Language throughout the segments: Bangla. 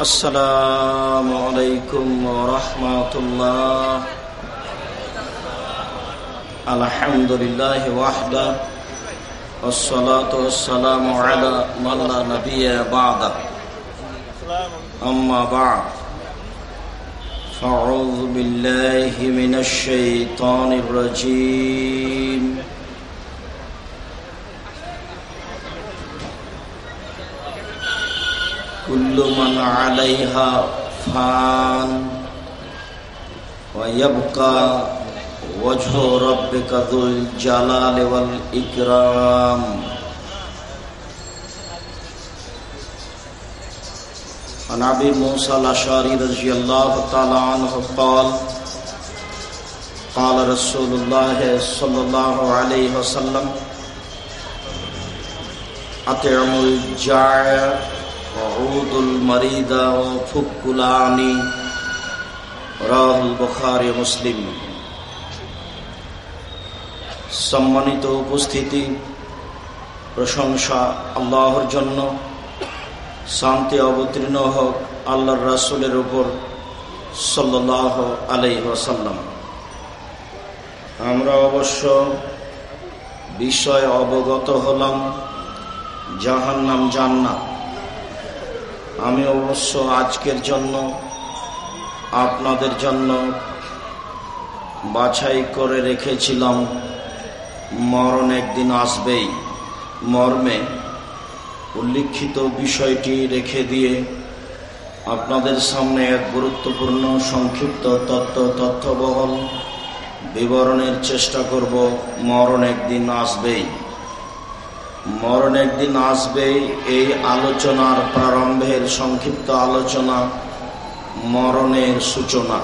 السلام عليكم ورحمة الله. الحمد لله وحده والصلاة والسلام على من لا نبي بعد أما بعد فأعوذ بالله من الشيطان الرجيم. كل من عليها فان ويبقى وجه ربك ذو الجلال والإكرام. عن أبي موسى الأشعري رضي الله تعالى عنه قال قال رسول الله صلى الله عليه وسلم، أطعموا الجائع وعود মুসলিম সম্মানিত উপস্থিতি প্রশংসা আল্লাহর জন্য শান্তি অবতীর্ণ হোক আল্লাহর রাসুলের উপর সাল্লাহ আলাই ওসাল্লাম আমরা অবশ্য বিষয় অবগত হলাম জাহান্নাম জান্নাত আমি অবশ্য আজকের জন্য, আপনাদের জন্য বাছাই করে রেখেছিলাম। মরণ একদিন আসবেই। মর্মে উল্লিখিত বিষয়টি রেখে দিয়ে আপনাদের সামনে এক গুরুত্বপূর্ণ সংক্ষিপ্ত তত্ত্ব তথ্যবহল বিবরণের চেষ্টা করব। মরণ একদিন আসবেই। মরণ একদিন আসবে এই আলোচনার প্রারম্ভের সংক্ষিপ্ত আলোচনা, মরণের সূচনা।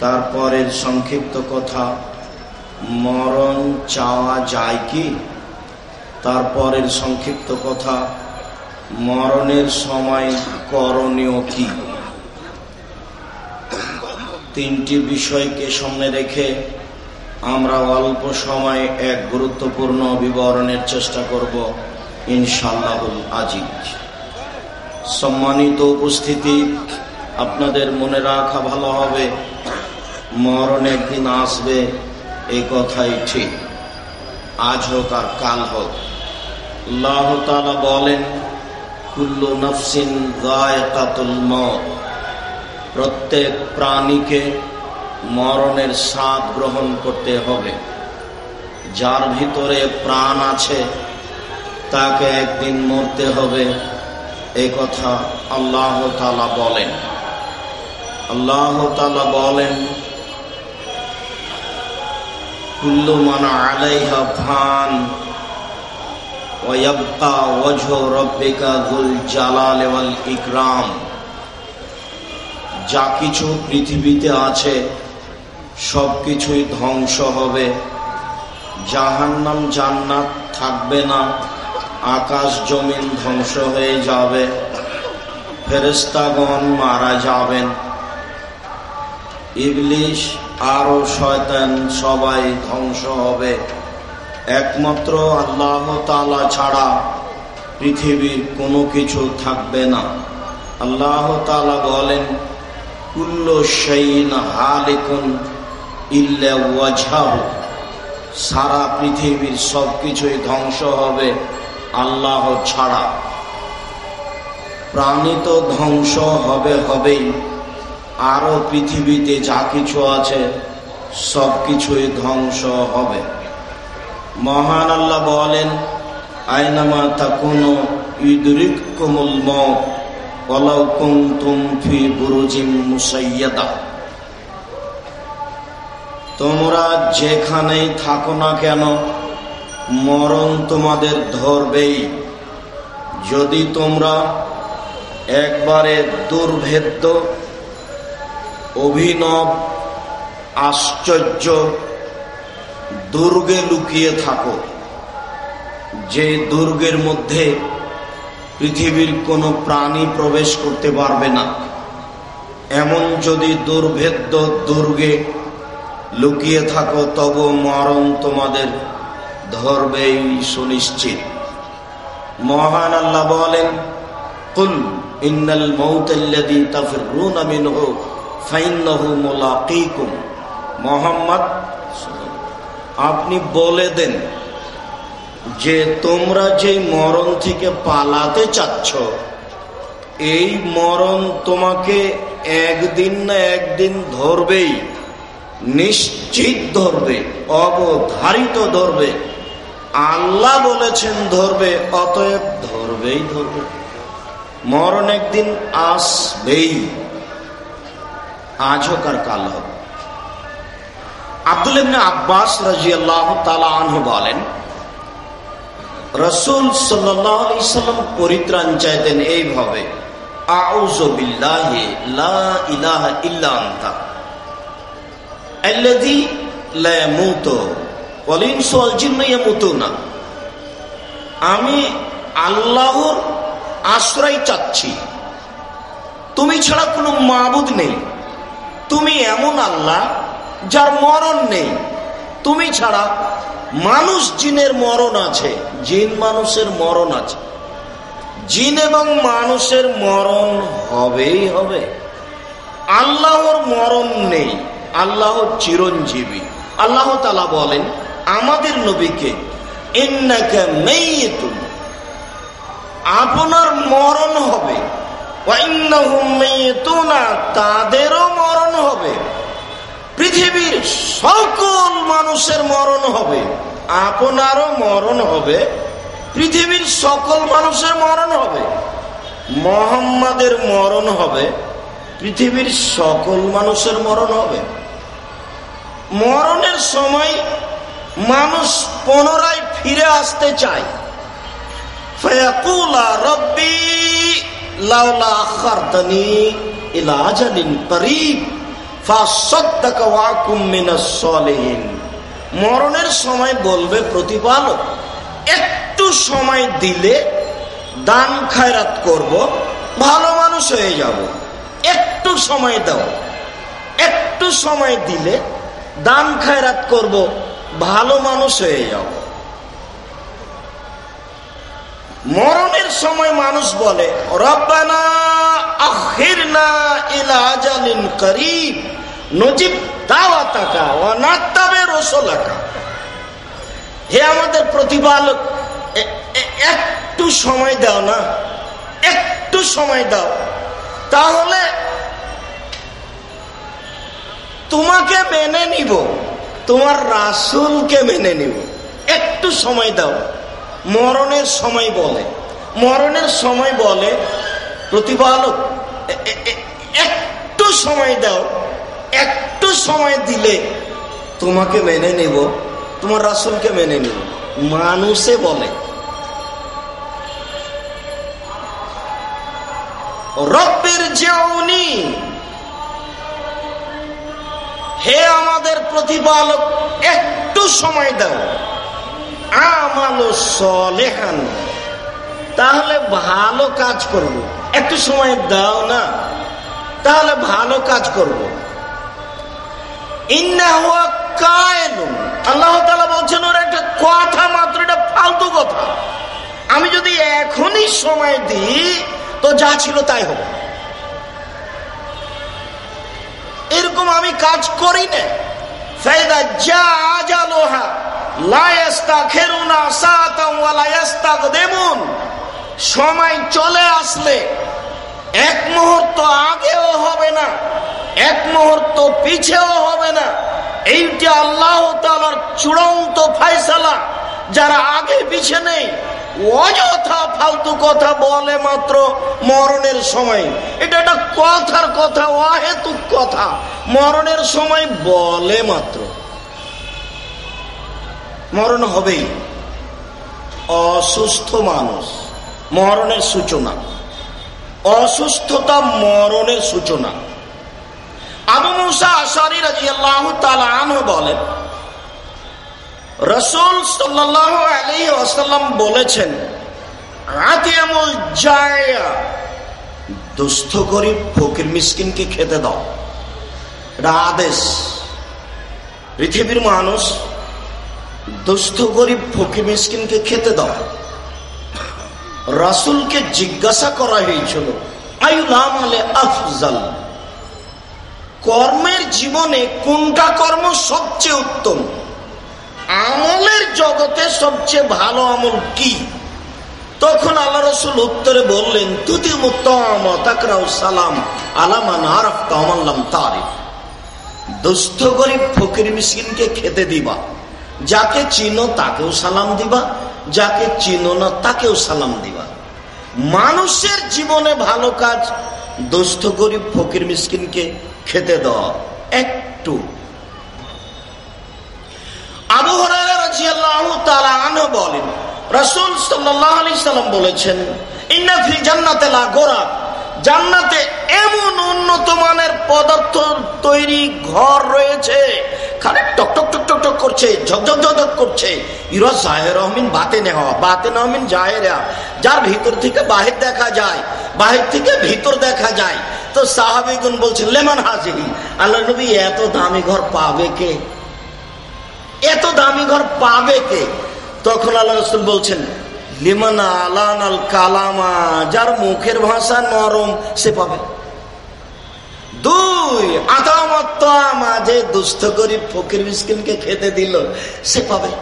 তারপরের সংক্ষিপ্ত কথা, মরণ চাওয়া যায় কি? তারপরের সংক্ষিপ্ত কথা, মরণের সময় করণীয় কি? তিনটি বিষয়কে সামনে রেখে আমরা অল্প সময় এক গুরুত্বপূর্ণ বিবরণের চেষ্টা করব ইনশাল্লাহুল আজিজ। সম্মানিত উপস্থিতি, আপনাদের মনে রাখা ভালো হবে, মরণ একদিন আসবে এই কথাই ঠিক। আজ হোক আর কাল হোক। আল্লাহ বলেন, কুল্লু নফসিন গায় কাতুল প্রত্যেক প্রাণীকে মরণের স্বাদ গ্রহণ করতে হবে। যার ভিতরে প্রাণ আছে, তাকে একদিন মরতে হবে। এ কথা আল্লাহ তালা বলেন। আল্লাহ তালা বলেন আলাইহা ইকরাম। যা কিছু পৃথিবীতে আছে সব কিছুই ধ্বংস হবে। জাহান্নাম জান্নাত থাকবে না। আকাশ জমিন ধ্বংস হয়ে যাবে। ফেরেস্তাগণ মারা যাবেন। ইবলিশ আরও শয়তান সবাই ধ্বংস হবে। একমাত্র আল্লাহ তালা ছাড়া পৃথিবীর কোনো কিছু থাকবে না। আল্লাহ তালা বলেন, কুল্ল সেইন হালিকুন সারা পৃথিবীর সব কিছুই ধ্বংস হবে আল্লাহ ছাড়া। প্রাণী তো ধ্বংস হবে হবেই, আরও পৃথিবীতে যা কিছু আছে সব কিছুই ধ্বংস হবে। মহান আল্লাহ বলেন, আইনামা তা কোনো ইদরিক কোমল মলাউ কুম ফি বুরুজিম মুসাইয়াদা। তোমরা যেখানেই থাকো না কেন, মরণ তোমাদের ধরবেই। যদি তোমরা একবারে দুর্ভেদ্য, অভিনব, আশ্চর্য, দুর্গে লুকিয়ে থাকো, যে দুর্গের মধ্যে পৃথিবীর কোনো প্রাণী প্রবেশ করতে পারবে না, এমন যদি দুর্ভেদ্য দুর্গে লুকিয়ে থাকো তব মরণ তোমাদের ধরবেই সুনিশ্চিত। মহান আল্লাহ বলেন, কুল ইন্নাল মৌতাল্লাদি তাফিরুনা মিনহু, ফাইন্নাহু মুলাকিকুম। মোহাম্মদ, আপনি বলে দেন যে তোমরা যে মরণ থেকে পালাতে চাচ্ছ, এই মরণ তোমাকে একদিন না একদিন ধরবেই। নিশ্চিত ধরবে, অবধারিত ধরবে। আল্লাহ বলেছেন ধরবে, অতএব ধরবেই ধরবে। মরণ একদিন আসবেই। আজ হোক আর কাল হোক আব্দুল ইবনে আব্বাস রাজিয়াল্লাহ তালা আনহু বলেন, রসুল সাল্লাম পরিত্রাণ চাইতেন এইভাবে, আউযু বিল্লাহি লা ইলাহা ইল্লা আনতা। আমি আল্লাহর আশ্রয় চাচ্ছি। তুমি ছাড়া কোনো মাবুদ নেই। তুমি এমন আল্লাহ যার মরণ নেই। তুমি ছাড়া মানুষ জিনের মরণ আছে। জিন মানুষের মরণ আছে। জিন এবং মানুষের মরণ হবেই হবে। আল্লাহর মরণ নেই। আল্লাহ চিরঞ্জীবী। আল্লাহ তালা বলেন, আমাদের নবীকে আপনার মরণ হবে। তাদেরও মরণ হবে। পৃথিবীর সকল মানুষের মরণ হবে। আপনারও মরণ হবে। পৃথিবীর সকল মানুষের মরণ হবে। মোহাম্মদের মরণ হবে। পৃথিবীর সকল মানুষের মরণ হবে। মরণের সময় মানুষ পুনরায় ফিরে আসতে চায়। মরণের সময় বলবে প্রতিপালক, একটু সময় দিলে দান খায়রাত করব, ভালো মানুষ হয়ে যাব। একটু সময় দাও। একটু সময় দিলে দান খায়রাত করব, ভালো মানুষ হয়ে যাব। মরণের সময় মানুষ বলে আমাদের প্রতিপালক একটু সময় দাও না, একটু সময় দাও। তাহলে তোমাকে মেনে নিব, তোমার রাসুলকে মেনে নিব। একটু সময় দাও। মরণের সময় বলে। মরণের সময় বলে প্রতিপালক একটু সময় দাও। একটু সময় দিলে তোমাকে মেনে নেব, তোমার রাসুলকে মেনে নেব। মানুষে বলে, রব্বের যেউনি হে আমাদের প্রতিপালক, একটু সময় দাও। আমালো সলেহান। তাহলে ভালো কাজ করব। একটু সময় দাও না। তাহলে ভালো কাজ করব। আল্লাহ বলছেন, ওর একটা কথা মাত্র, এটা ফালতু কথা। আমি যদি এখনই সময় দিই, তো যা ছিল তাই হবে। এরকম আমি কাজ করি না। সময় চলে আসলে এক মুহূর্ত আগেও হবে না, এক মুহূর্ত পিছেও হবে না। এইটি আল্লাহ তালার চূড়ান্ত ফাইসালা যারা আগে পিছে নেই অযথা ফালতু কথা বলে মাত্র মরণের সময়। এটা একটা কথার কথা, অহেতুক কথা। মরণের সময় বলে মাত্র। মরণ হবেই। অসুস্থ মানুষ, মরণের সূচনা। অসুস্থতা মরণের সূচনা। আবু মুসা আশারি রাজি আল্লাহ বলেন, রসুল সাল্লাহ আলী আসাল্লাম বলেছেন আতিয়ামুল জায়া দুস্থ গরিব ফকির মিসকিনকে খেতে দাও। এটা আদেশ। পৃথিবীর মানুষ দুস্থ গরিব ফকির মিসকিনকে খেতে দাও। রাসুলকে জিজ্ঞাসা করা হয়েছিল আইলাম আলে আফজাল, কর্মের জীবনে কোনটা কর্ম সবচেয়ে উত্তম? আমলের জগতে সবচেয়ে ভালো আমল কি? তখন আল্লাহ রসুল উত্তরে বললেন তুতি সালাম আলামান তারিফ। দুস্থ গরিব ফকির মিসকিনকে খেতে দিবা। যাকে চিনো তাকেও সালাম দিবা, যাকে চিনো না তাকেও সালাম দিবা। মানুষের জীবনে ভালো কাজ, দুস্থ গরিব ফকির মিসকিনকে খেতে দেওয়া একটু। আবু বলেন রসুল সাল্লাম বলেছেন ইন্নাফি জান্নাতে গোরা জান্নাতে এমন উন্নত মানের পদার্থ তৈরি ঘর রয়েছে টক করছে করছে। জাহেরা যার ভিতর থেকে বাহির দেখা যায়, বাহির থেকে ভিতর দেখা যায়। তো সাহাবিগুন বলছেন লেমান হাজিরি আল্লাহ নবী, এত দামি ঘর পাবে কে? এত দামি ঘর পাবে কে? তখন আল্লাহ রসুল বলছেন, লিমানা আলান আল কালামা, যার মুখের ভাষা নরম, সে পাবে। দুই আতামা যে দুস্থ গরিব ফকির মিসকিনকে খেতে দিল, সে পাবে।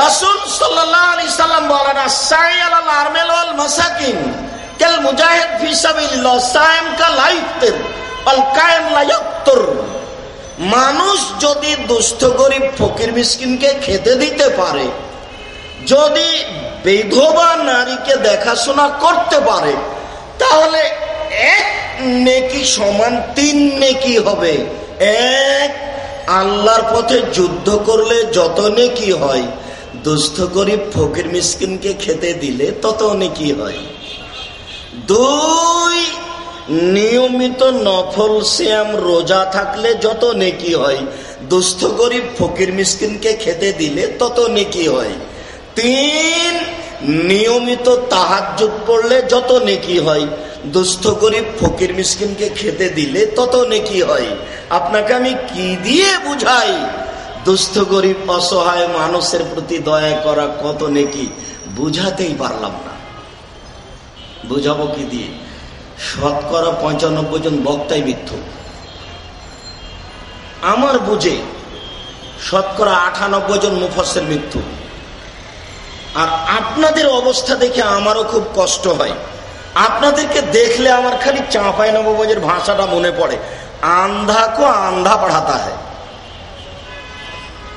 রাসুল সাল্লাম বলেন মাসাকিন, কেল মুজাহিদ ফিসাবিল্লাহ সায়েম কা লাইফ লাইফতের আল কায়েম লাইয়াক্তর মানুষ যদি দুস্থ গরিব ফকির মিসকিনকে খেতে দিতে পারে, যদি বিধবা নারীকে দেখাশোনা করতে পারে, তাহলে এক নেকি সমান তিন নেকি হবে। এক, আল্লাহর পথে যুদ্ধ করলে যত নেকি হয়, দুস্থ গরিব ফকির মিসকিনকে খেতে দিলে তত নেকি হয়। দুই নিয়মিত নফল শ্যাম রোজা থাকলে যত নেকি হয়, দুস্থ গরিব ফকির মিসকিনকে খেতে দিলে তত নেকি হয়। তিন, নিয়মিত তাহাজুদ পড়লে যত নেকি হয়, দুস্থ গরিব ফকির মিসকিনকে খেতে দিলে তত নেকি হয়। আপনাকে আমি কি দিয়ে বুঝাই? দুস্থ গরিব অসহায় মানুষের প্রতি দয়া করা কত নেকি, বুঝাতেই পারলাম না। বুঝাবো কি দিয়ে? শতকরা পঞ্চানব্বই জন বক্তাই মিথ্যু। আমার বুঝে শতকরা আটানব্বই জন মুফসের মৃত্যু আর আপনাদের অবস্থা দেখে আমারও খুব কষ্ট হয়। আপনাদেরকে দেখলে আমার খালি চাঁপাই নববাজের ভাষাটা মনে পড়ে। আন্ধা কো আন্ধা পড়াতা হয়।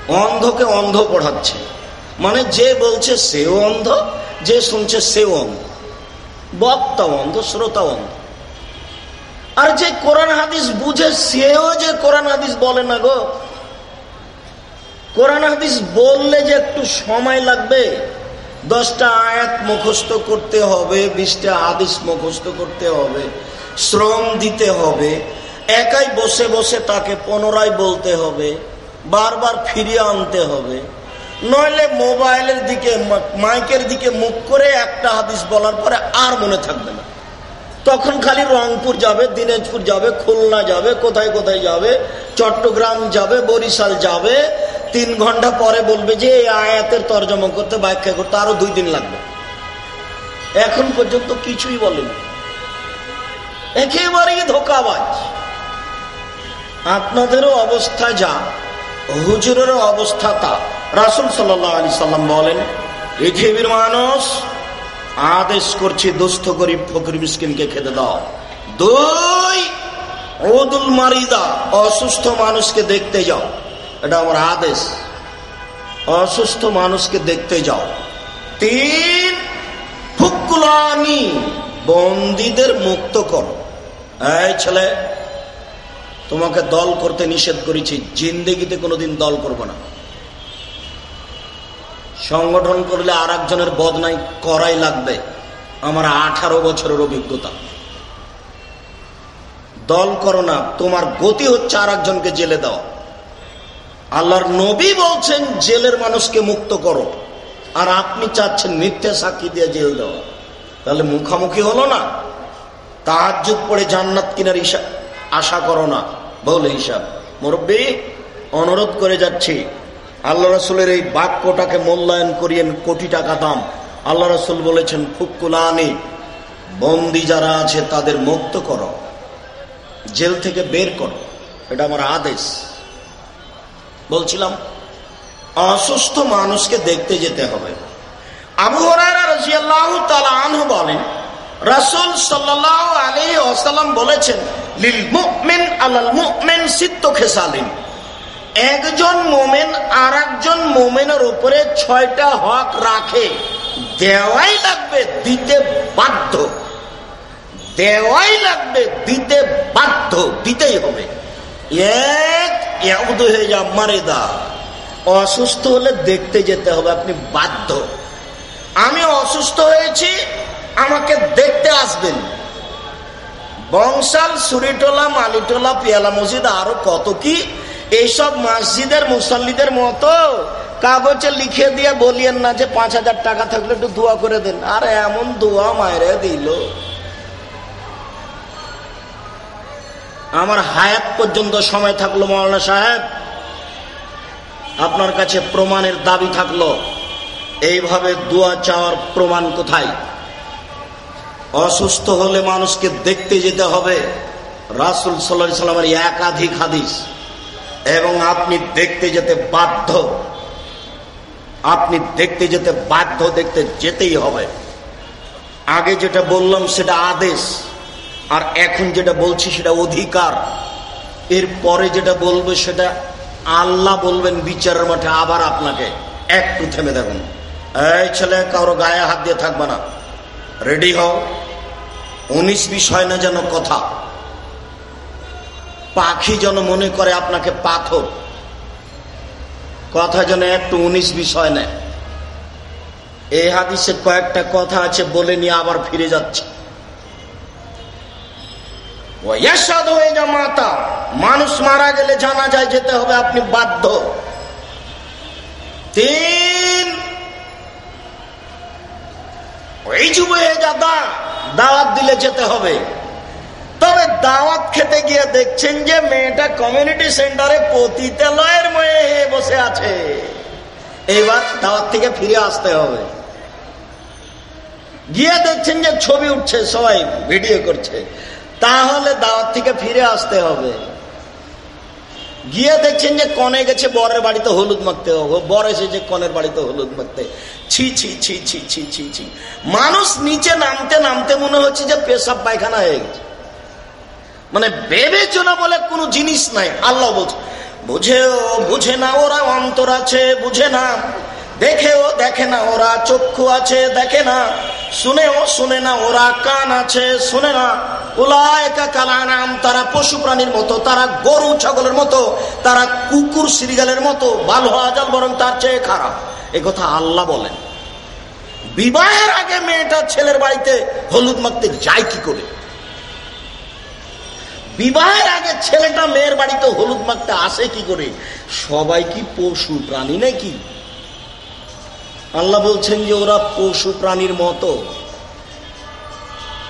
অন্ধকে অন্ধ পড়াচ্ছে। মানে যে বলছে সেও অন্ধ, যে শুনছে সেও অন্ধ। বক্তা অন্ধ শ্রোতা অন্ধ আর যে কোরআন হাদিস বুঝে, সেও যে কোরআন হাদিস বলে না গো। কোরআন হাদিস বললে যে একটু সময় লাগবে, দশটা আয়াত মুখস্থ করতে হবে, বিশটা আদিস মুখস্থ করতে হবে, শ্রম দিতে হবে, একাই বসে বসে তাকে পুনরায় বলতে হবে, বারবার ফিরিয়ে আনতে হবে। নইলে মোবাইলের দিকে, মাইকের দিকে মুখ করে একটা হাদিস বলার পরে আর মনে থাকবে না। তখন খালি রংপুর যাবে, দিনাজপুর যাবে, খুলনা যাবে, কোথায় কোথায় যাবে, চট্টগ্রাম যাবে, বরিশাল যাবে, তিন ঘণ্টা পরে বলবে যে এই আয়াতের তর্জমা করতে, ব্যাখ্যা করতে আরও দুই দিন লাগবে। এখন পর্যন্ত কিছুই বলেনি। একেবারেই ধোকাবাজ। আপনাদেরও অবস্থা যা, হুজুরেরও অবস্থা তা। রাসুল সাল্লাহ আলি সাল্লাম বলেন, পৃথিবীর মানুষ আদেশ করছে, দুস্থ গরিব, ফকির, মিসকিনকে খেতে দাও। দুই ওদুল মারিদা, অসুস্থ মানুষকে দেখতে যাও। এটা আমার আদেশ। অসুস্থ মানুষকে দেখতে যাও। তিন, ফুকুলানি, বন্দীদের মুক্ত করো। এই ছেলে, তোমাকে দল করতে নিষেধ করেছি, জিন্দেগিতে কোনোদিন দল করব না। সংগঠন করলে আর একজনের বদনাই করাই লাগবে। আমার আঠারো বছরের অভিজ্ঞতা। দল করো না, তোমার গতি হচ্ছে আর একজনকে জেলে দেওয়া। আল্লাহর নবী বলছেন, জেলের মানুষকে মুক্ত করো। আর আপনি চাচ্ছেন মিথ্যা সাক্ষী দিয়ে জেল দেওয়া। তাহলে মুখামুখি হলো না। তাহাজুদ পড়ে জান্নাত কিনার আশা করো না। বলে হিসাব। মুরব্বী, অনুরোধ করে যাচ্ছি। আল্লাহ রসুলের এই বাক্যটাকে মূল্যায়ন করিয়েন কোটি টাকা দাম। আল্লাহ রসুল বলেছেন ফুকুলানি বন্দি যারা আছে তাদের মুক্ত করো, জেল থেকে বের করো। এটা আমার আদেশ। বলছিলাম, অসুস্থ মানুষকে দেখতে যেতে হবে। আবু আনহু বলেন, রাসুল সাল্লাহ আলী আসাল্লাম বলেছেন, লিল মুকমেন আলাল মুকমেন সিদ্ধ খেসালিন। একজন মোমেন আর একজন মোমেনের উপরে ছয়টা হক রাখে। দেওয়াই লাগবে, দিতে বাধ্য। দেওয়াই লাগবে, দিতে বাধ্য। দিতেই হবে। এক হয়ে যা মারে দা অসুস্থ হলে দেখতে যেতে হবে, আপনি বাধ্য। আমি অসুস্থ হয়েছি, আমাকে দেখতে আসবেন। বংশাল, সুরিটোলা, মালিটোলা, পিয়ালা মসজিদ, আরও কত কি? এইসব মসজিদের মুসল্লিদের মতো কাগজে লিখে দিয়ে বলিয়েন না যে পাঁচ হাজার টাকা থাকলে একটু দোয়া করে দেন। আর এমন দোয়া মায়েরা দিল। আমার হায়াত পর্যন্ত সময় থাকল মৌলানা সাহেব। আপনার কাছে প্রমাণের দাবি থাকল। এইভাবে দোয়া চাওয়ার প্রমাণ কোথায়? অসুস্থ হলে মানুষকে দেখতে যেতে হবে। রাসুল সাল্লা সাল্লামের একাধিক হাদিস। এবং আপনি দেখতে যেতে বাধ্য, আপনি দেখতে যেতে বাধ্য দেখতে যেতেই হবে। আগে যেটা বললাম সেটা আদেশ, আর এখন যেটা বলছি সেটা অধিকার। এর পরে যেটা বলবে সেটা আল্লাহ বলবেন বিচারের মাঠে আবার আপনাকে। একটু থেমে দেখুন। এই ছেলে, কারও গায়ে হাত দিয়ে থাকবে না। রেডি হও। উনিশ বিষয় না যেন কথা। পাখি যেন মনে করে আপনাকে পাথর। কথা যেন একটু উনিশ বিষয় নেয়। এই হাদিসে কয়েকটা কথা আছে বলে নিয়ে আবার ফিরে যাচ্ছে। মাতা, মানুষ মারা গেলে জানা যায় যেতে হবে, আপনি বাধ্য। তিন দাওয়াত দিলে যেতে হবে। তবে দাওয়াত খেতে গিয়ে দেখছেন যে মেয়েটা কমিউনিটি সেন্টারে পতিতালয়ের ময়ে বসে আছে। এইবার দাওয়াত থেকে ফিরে আসতে হবে। গিয়ে দেখছেন যে ছবি উঠছে, সবাই ভিডিও করছে। তাহলে দাওয়াত থেকে ফিরে আসতে হবে। গিয়ে দেখছেন যে কনে গেছে বরের বাড়িতে হলুদ মাখতে। হবে বর এসেছে কনের বাড়িতে হলুদ মাখতে। ছি ছি ছি ছি ছি ছি ছি। মানুষ নিচে নামতে নামতে মনে হচ্ছে যে পেশাব পায়খানা হয়ে গেছে। মানে বিবেচনা বলে কোনো জিনিস নাই? আল্লাহ বলছে, বুঝেও বুঝে না ওরা অন্তর আছে, বুঝে না। দেখেও দেখে না ওরা চক্ষু আছে, দেখে না। শুনেও শুনে না ওরা কান আছে, শুনে না। কালানাম, তারা পশু প্রাণীর মতো, তারা গরু ছাগলের মতো, তারা কুকুর সিরিগালের মতো ভালো আজাল বরং তার চেয়ে খারাপ। এ কথা আল্লাহ বলেন। বিবাহের আগে মেয়েটা ছেলের বাড়িতে হলুদ মাখতে যায় কি করে? বিবাহের আগে ছেলেটা মেয়ের বাড়িতে হলুদ মাখতে আসে কি করে? সবাই কি পশু প্রাণী নাকি? আল্লাহ বলছেন যে ওরা পশু প্রাণীর মতো।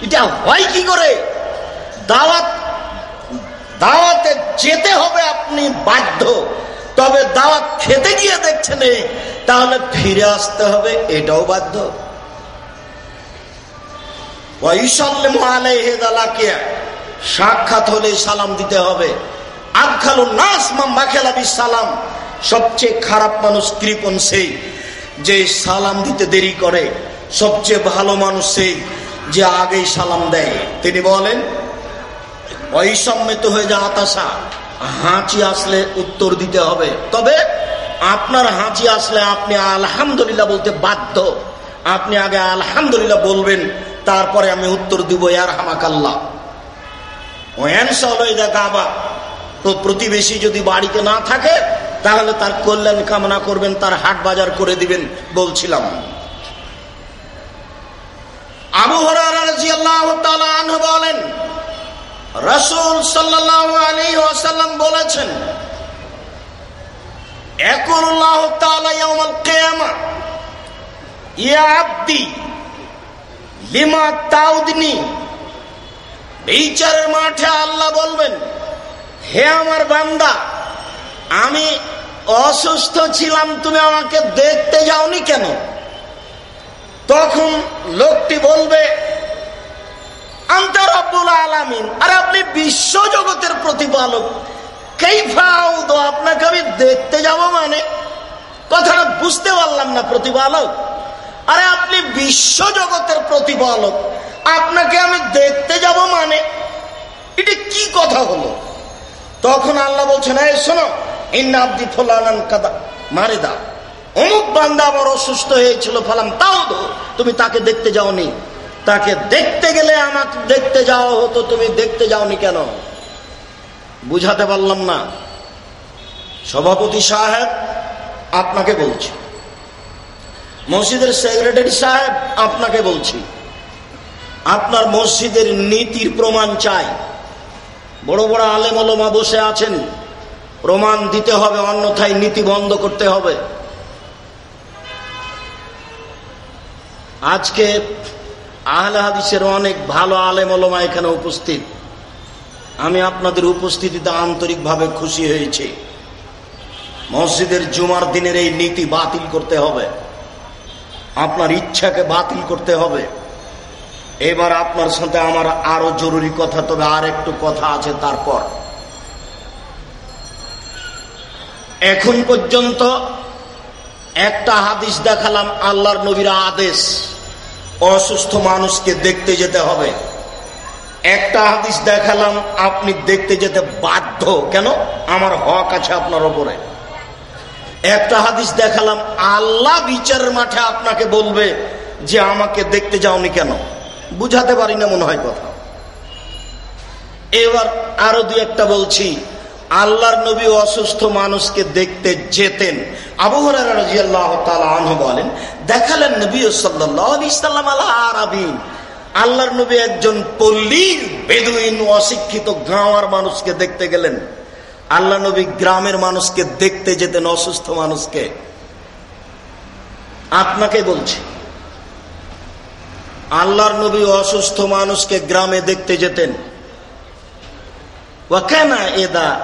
এটা হয় কি করে? দাওয়াত, দাওয়াতে যেতে হবে আপনি বাধ্য। তবে দাওয়াত খেতে গিয়ে দেখছেন তাহলে ফিরে আসতে হবে, এটাও বাধ্য। সাক্ষাৎ হলে সালাম দিতে হবে। আখালু নাস মাম্বা খেলাবি সালাম। সবচেয়ে খারাপ মানুষ কৃপন সেই, যে সালাম দিতে দেরি করে। সবচেয়ে ভালো মানুষ সেই, যে আগেই সালাম দেয়। তিনি বলেন অসম্মিত হয়ে যা হতাশা। হাঁচি আসলে উত্তর দিতে হবে। তবে আপনার হাঁচি আসলে আপনি আলহামদুলিল্লাহ বলতে বাধ্য। আপনি আগে আলহামদুলিল্লাহ বলবেন, তারপরে আমি উত্তর দিব ইয়ার হামাকাল্লাহ তো প্রতিবেশী যদি বাড়িতে না থাকে, তাহলে তার কল্যাণ কামনা করবেন, তার হাট বাজার করে দিবেন বলছিলাম। আবু বলেন, রসুল সাল্লাহ আলী ওয়াসাল্লাম বলেছেন ইয়া লিমা তাউদনি বিচারের মাঠে আল্লাহ বলবেন, হে আমার বান্দা, আমি অসুস্থ ছিলাম, তুমি আমাকে দেখতে যাওনি কেন? তখন লোকটি বলবে আন্তর আব্বুল আলামিন, আর আপনি বিশ্ব জগতের প্রতিপালক কেইফাউদ আপনাকে আমি দেখতে যাব মানে? কথাটা বুঝতে পারলাম না প্রতিপালক। আরে আপনি বিশ্ব জগতের প্রতিপালক আপনাকে আমি দেখতে যাব মানে? এটা কি কথা হলো? তখন আল্লাহ বলছেন, এই শোনো, ইন্না আব্দি ফোলানান কাদা মারে দাও অমুক বান্দা আমার অসুস্থ হয়েছিল, ফালাম তাও তো তুমি তাকে দেখতে যাওনি। তাকে দেখতে গেলে আমাকে দেখতে যাওয়া হতো, তুমি দেখতে যাওনি কেন? বুঝাতে পারলাম না। সভাপতি সাহেব আপনাকে বলছি। মসজিদের সেক্রেটারি সাহেব আপনাকে বলছি। আপনার মসজিদের নীতির প্রমাণ চাই। বড় বড় আলেমলমা বসে আছেন। প্রমাণ দিতে হবে, অন্যথায় নীতি বন্ধ করতে হবে। আজকে আহলে হাদিসের অনেক ভালো আলেমলমা এখানে উপস্থিত। আমি আপনাদের উপস্থিতিতে আন্তরিকভাবে খুশি হয়েছি। মসজিদের জুমার দিনের এই নীতি বাতিল করতে হবে। আপনার ইচ্ছাকে বাতিল করতে হবে। এবার আপনার সাথে আমার আরও জরুরি কথা, তবে আর একটু কথা আছে তারপর। এখন পর্যন্ত একটা হাদিস দেখালাম, আল্লাহর নবীর আদেশ, অসুস্থ মানুষকে দেখতে যেতে হবে। একটা হাদিস দেখালাম, আপনি দেখতে যেতে বাধ্য। কেন? আমার হক আছে আপনার ওপরে একটা হাদিস দেখালাম, আল্লাহ বিচারের মাঠে আপনাকে বলবে যে আমাকে দেখতে যাওনি কেন? বুঝাতে পারি না মনে হয় কথা। এবার আরও দু একটা বলছি, আল্লাহর নবী অসুস্থ মানুষকে দেখতে যেতেন। আবহাওয়া বলেন, দেখালেন নবী সাল্লাম আল্লাহ আরবিন। আল্লাহর নবী একজন পল্লীর বেদুইন অশিক্ষিত গাঁওয়ার মানুষকে দেখতে গেলেন। আল্লাহ নবী গ্রামের মানুষকে দেখতে যেতেন অসুস্থ মানুষকে। আপনাকে বলছি আল্লাহর নবী অসুস্থ মানুষকে গ্রামে দেখতে যেতেন। এদা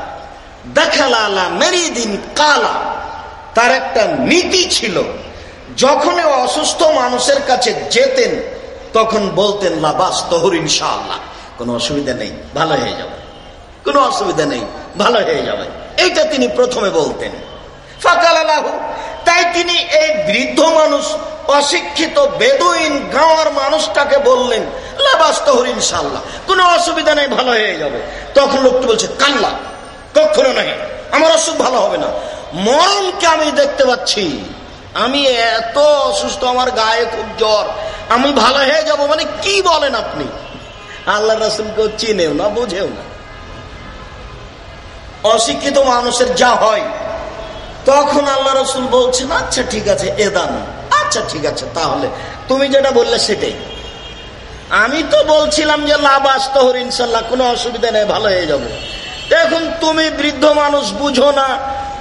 দেখালা মেরিদিন কালা। তার একটা নীতি ছিল, যখন অসুস্থ মানুষের কাছে যেতেন, তখন বলতেন, লাবাস তহর ইনশাআল্লাহ। কোনো অসুবিধা নেই, ভালো হয়ে যাবে। কোনো অসুবিধা নেই, ভালো হয়ে যাবে। এইটা তিনি প্রথমে বলতেন। তাই তিনি এই বৃদ্ধ মানুষ, অশিক্ষিত বেদুইন গাঁওয়ার মানুষটাকে বললেন ইনশাল্লাহ কোনো অসুবিধা নেই, ভালো হয়ে যাবে। তখন লোকটি বলছে, কাল্লা কখনো নাই, আমার অসুখ ভালো হবে না। মরণকে আমি দেখতে পাচ্ছি। আমি এত অসুস্থ, আমার গায়ে খুব জ্বর, আমি ভালো হয়ে যাব মানে কি বলেন আপনি? আল্লাহ রসুলকে চিনেও না, বুঝেও না। অশিক্ষিত মানুষের যা হয় তখন আল্লাহ রসুল বলছেন আচ্ছা ঠিক আছে, এ এদান আচ্ছা ঠিক আছে, তাহলে তুমি যেটা বললে সেটাই। আমি তো বলছিলাম যে, লাভ আসতে হর ইনশাল্লাহ, কোনো অসুবিধা নেই, ভালো হয়ে যাবে। দেখুন, তুমি বৃদ্ধ মানুষ, বুঝো না,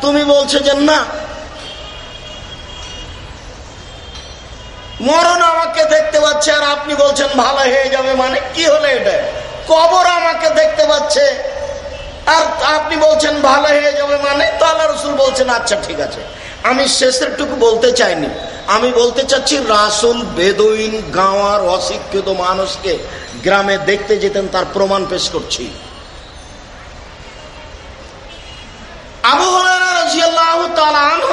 তুমি বলছো যে, না। মরণ আমাকে দেখতে পাচ্ছে, আর আপনি বলছেন, ভালো হয়ে যাবে। মানে কি হলো এটা? কবর আমাকে দেখতে পাচ্ছে আর আপনি বলছেন ভালো হয়ে যাবে মানে? তো আল্লাহ রসুল বলছেন আচ্ছা ঠিক আছে। আমি শেষের টুকু বলতে চাইনি। আমি বলতে চাচ্ছি, রাসুল বেদইন, গাঁওয়ার অশিক্ষিত মানুষকে গ্রামে দেখতে যেতেন, তার প্রমাণ পেশ করছি।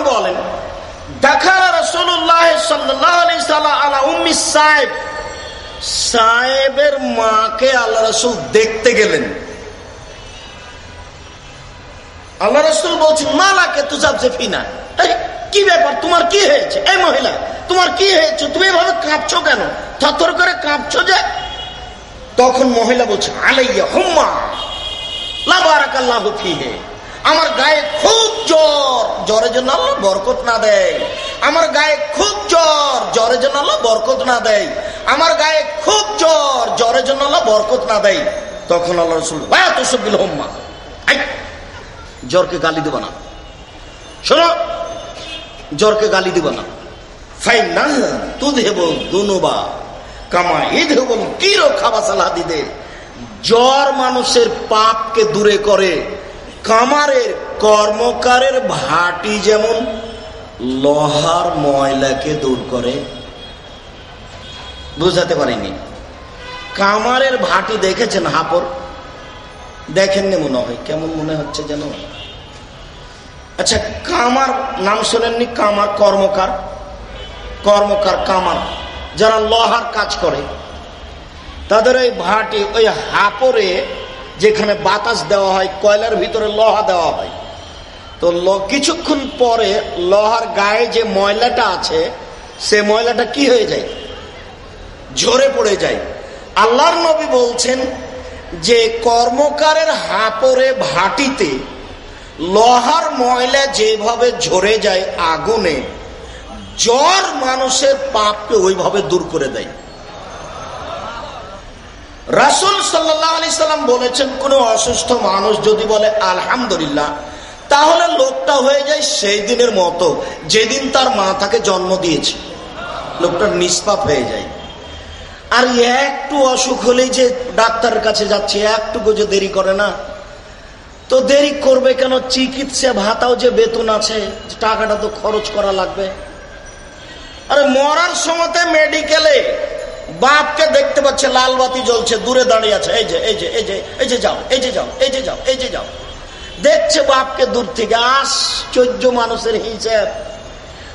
বলেন দেখার রসুল্লাহ সাহেব সাহেবের মাকে আল্লাহ রসুল দেখতে গেলেন। আল্লাহ রসুল বলছেন, মালাকে তুজাব ফিনা। কি ব্যাপার? তোমার কি হয়েছে? এই মহিলা, তোমার কি হয়েছে? তুমি এভাবে কাঁপছো কেন? থর করে কাঁপছো যে? তখন মহিলা বলছে, আলাইয়া হুম্মা আমার গায়ে খুব জ্বর। জ্বরে জন্য আল্লাহ বরকত না দেয়। আমার গায়ে খুব জ্বর। জ্বরে জন্য আল্লাহ বরকত না দেয়। আমার গায়ে খুব জ্বর। জ্বরের জন্য আল্লাহ বরকত না দেয়। তখন আল্লাহ রসুল তোসবিল হোম্মা। জ্বরকে গালি দেব না। শোনো, জ্বরকে গালি দিব না। ফাই না তুধ হেব দুনুবা কামা হেব কিরো খাবা সালাহ দিদে জ্বর মানুষের পাপকে দূরে করে, কামারের কর্মকারের ভাটি যেমন লোহার ময়লাকে দূর করে। বুঝাতে পারিনি। কামারের ভাটি দেখেছেন হাপর? দেখেননি মনে হয়, কেমন মনে হচ্ছে যেন? আচ্ছা কামার, নাম শোনেননি, কামার কর্মকার কর্মকার কামার, যারা লোহার কাজ করে, তাদের ওই ভাটি, ওই হাপরে যেখানে বাতাস দেওয়া হয়, কয়লার ভিতরে লোহা দেওয়া হয়। তো কিছুক্ষণ পরে লোহার গায়ে যে ময়লাটা আছে, সে ময়লাটা কি হয়ে যায়? ঝরে পড়ে যায়। আল্লাহর নবী বলছেন যে কর্মকারের হাপরে ভাটিতে লোহার ময়লা যেভাবে ঝরে যায় আগুনে, জ্বর মানুষের পাপকে ওইভাবে দূর করে দেয়। রাসুল সাল্লাহ আলি সাল্লাম বলেছেন, কোন অসুস্থ মানুষ যদি বলে, আলহামদুলিল্লাহ তাহলে লোকটা হয়ে যায় সেই দিনের মতো, যেদিন তার মা তাকে জন্ম দিয়েছে। লোকটা নিষ্পাপ হয়ে যায়। আর একটু অসুখ হলেই যে ডাক্তারের কাছে যাচ্ছে একটুকু যে দেরি করে না। তো দেরি করবে কেন? চিকিৎসা ভাতাও যে বেতন আছে, টাকাটা তো খরচ করা লাগবে। আরে মরার সময় মেডিকেলে বাপকে দেখতে পাচ্ছে, লাল বাতি জ্বলছে, দূরে দাঁড়িয়ে আছে। এই যে এই যে এই যে এই যে যাও, এই যে যাও, এই যে যাও, এই যে যাও। দেখছে বাপকে দূর থেকে, আশ্চর্য মানুষের হিসেব।